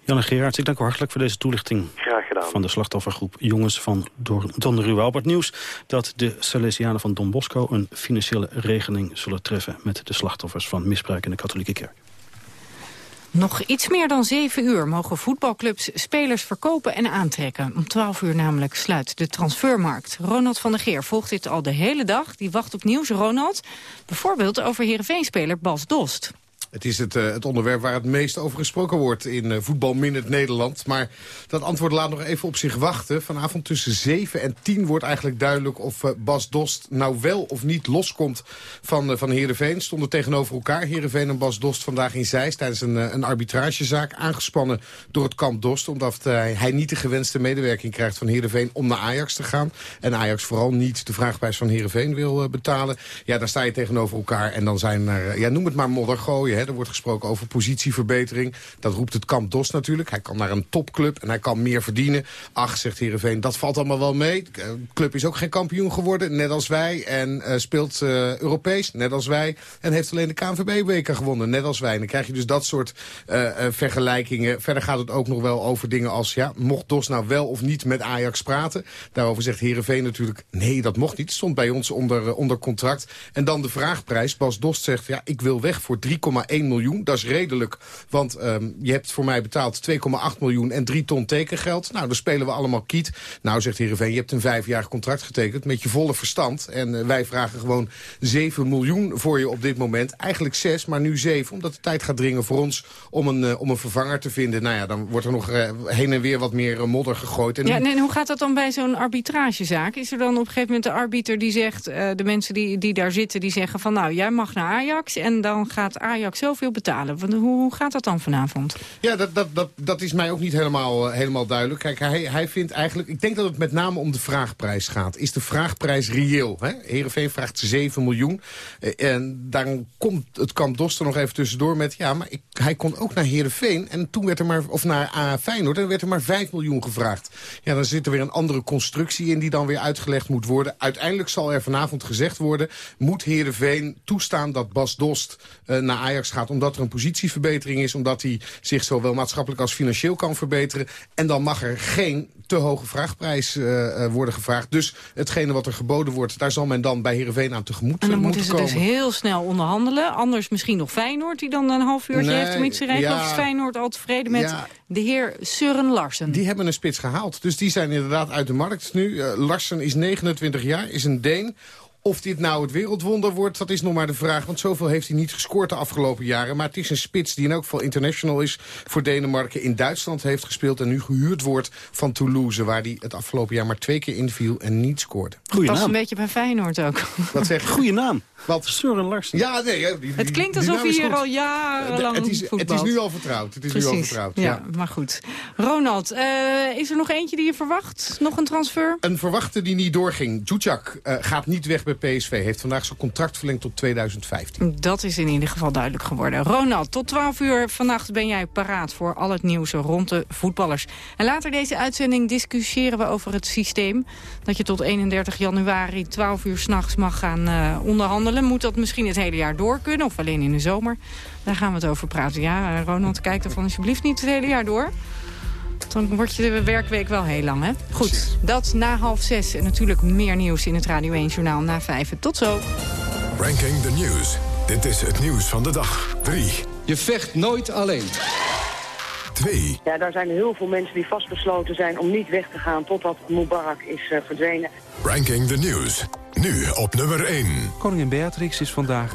Speaker 17: Janne Gerards, ik dank u hartelijk voor deze toelichting.
Speaker 27: Graag gedaan.
Speaker 17: Van de slachtoffergroep Jongens van Don Ruwe. Het nieuws dat de Salesianen van Don Bosco een financiële regeling zullen treffen... met de slachtoffers van misbruik in de katholieke kerk.
Speaker 15: Nog iets meer dan zeven uur mogen voetbalclubs spelers verkopen en aantrekken. Om twaalf uur namelijk sluit de transfermarkt. Ronald van der Geer volgt dit al de hele dag. Die wacht op nieuws, Ronald. Bijvoorbeeld over Heerenveen-speler Bas Dost.
Speaker 28: Het is het, uh, het, onderwerp waar het meest over gesproken wordt in uh, Voetbal Minute Nederland. Maar dat antwoord laat nog even op zich wachten. Vanavond tussen 7 en 10 wordt eigenlijk duidelijk of uh, Bas Dost nou wel of niet loskomt van, van Heerenveen. Stonden tegenover elkaar Heerenveen en Bas Dost vandaag in Zeist tijdens een, een arbitragezaak. Aangespannen door het kamp Dost omdat hij niet de gewenste medewerking krijgt van Heerenveen om naar Ajax te gaan. En Ajax vooral niet de vraagprijs van Heerenveen wil betalen. Ja, daar sta je tegenover elkaar en dan zijn er, ja noem het maar modder gooien. Er wordt gesproken over positieverbetering. Dat roept het kamp Dos natuurlijk. Hij kan naar een topclub en hij kan meer verdienen. Ach, zegt Heerenveen, dat valt allemaal wel mee. De club is ook geen kampioen geworden, net als wij. En uh, speelt uh, Europees, net als wij. En heeft alleen de KNVB-beker gewonnen, net als wij. En dan krijg je dus dat soort vergelijkingen. Verder gaat het ook nog wel over dingen als... ja, mocht Dos nou wel of niet met Ajax praten? Daarover zegt Heerenveen natuurlijk... nee, dat mocht niet. Stond bij ons onder, onder contract. En dan de vraagprijs. Bas Dost zegt, ja, ik wil weg voor 3,1 miljoen. Dat is redelijk, want um, je hebt voor mij betaald 2,8 miljoen en 3 ton tekengeld. Nou, dan spelen we allemaal kiet. Nou, zegt Heerenveen, je hebt een vijfjarig contract getekend met je volle verstand. En uh, wij vragen gewoon 7 miljoen voor je op dit moment. Eigenlijk 6, maar nu 7, omdat de tijd gaat dringen voor ons om een, uh, om een vervanger te vinden. Nou ja, dan wordt er nog uh, heen en weer wat meer modder gegooid.
Speaker 15: En ja, en hoe gaat dat dan bij zo'n arbitragezaak? Is er dan op een gegeven moment de arbiter die zegt... de mensen die, die daar zitten, die zeggen van... nou, jij mag naar Ajax en dan gaat Ajax zoveel betalen. Hoe, gaat dat dan vanavond?
Speaker 28: Ja, dat, dat, dat, dat is mij ook niet helemaal, uh, helemaal duidelijk. Kijk, hij, hij vindt eigenlijk... Ik denk dat het met name om de vraagprijs gaat. Is de vraagprijs reëel? Hè? Heerenveen vraagt 7 miljoen. Uh, en dan komt het kamp Doster nog even tussendoor met... ja, maar ik hij kon ook naar Heerenveen en toen werd er maar, of naar uh, Feyenoord, en werd er maar 5 miljoen gevraagd. Ja, dan zit er weer een andere constructie in die dan weer uitgelegd moet worden. Uiteindelijk zal er vanavond gezegd worden, moet Heerenveen toestaan dat Bas Dost uh, naar Ajax gaat, omdat er een positieverbetering is, omdat hij zich zowel maatschappelijk als financieel kan verbeteren. En dan mag er geen te hoge vraagprijs uh, worden gevraagd. Dus hetgene wat er geboden wordt, daar zal men dan bij Heerenveen aan tegemoet
Speaker 15: En dan
Speaker 28: moeten
Speaker 15: moeten ze dus heel snel onderhandelen. Anders misschien nog Feyenoord, die dan een half uurtje
Speaker 28: Nee, ja.
Speaker 15: Of is Feyenoord al tevreden met
Speaker 28: Ja.
Speaker 15: de heer Søren Larsen?
Speaker 28: Die hebben een spits gehaald. Dus die zijn inderdaad uit de markt nu. Eh, Larsen is 29 jaar, is een Deen. Of dit nou het wereldwonder wordt, dat is nog maar de vraag. Want zoveel heeft hij niet gescoord de afgelopen jaren. Maar het is een spits die in elk geval international is voor Denemarken. In Duitsland heeft gespeeld en nu gehuurd wordt van Toulouse. Waar hij het afgelopen jaar maar twee keer inviel en niet scoorde.
Speaker 15: Past een beetje bij Feyenoord ook.
Speaker 28: Wat zeg je?
Speaker 17: Goeie naam.
Speaker 28: Wat?
Speaker 17: Søren Larsen.
Speaker 28: Ja, nee. die-
Speaker 15: Het klinkt alsof hij hier al jarenlang
Speaker 28: het is, het is nu al vertrouwd. Het is nu al
Speaker 15: Precies,
Speaker 28: vertrouwd.
Speaker 15: ja,
Speaker 28: ja.
Speaker 15: maar goed. Ronald, eh, is er nog eentje die je verwacht? Nog een transfer?
Speaker 28: Een verwachte die niet doorging. Djudjak eh, gaat niet weg bij PSV. Heeft vandaag zijn contract verlengd tot 2015.
Speaker 15: Dat is in ieder geval duidelijk geworden. Ronald, tot 12 uur vannacht ben jij paraat voor al het nieuws rond de voetballers. En later deze uitzending discussiëren we over het systeem. Dat je tot 31 januari 12 uur s'nachts mag gaan eh, onderhandelen. Moet dat misschien het hele jaar door kunnen of alleen in de zomer? Daar gaan we het over praten. Ja, Ronald, kijk er van alsjeblieft niet het hele jaar door. Dan wordt je werkweek wel heel lang, hè? Goed, dat na half zes. En natuurlijk meer nieuws in het Radio 1 Journaal na vijf. Tot zo.
Speaker 2: Ranking the News. Dit is het nieuws van de dag. 3.
Speaker 29: Je vecht nooit alleen.
Speaker 2: 2.
Speaker 30: Ja, daar zijn heel veel mensen die vastbesloten zijn om niet weg te gaan totdat Mubarak is eh, verdwenen.
Speaker 2: Ranking the News. Nu op nummer 1.
Speaker 31: Koningin Beatrix is vandaag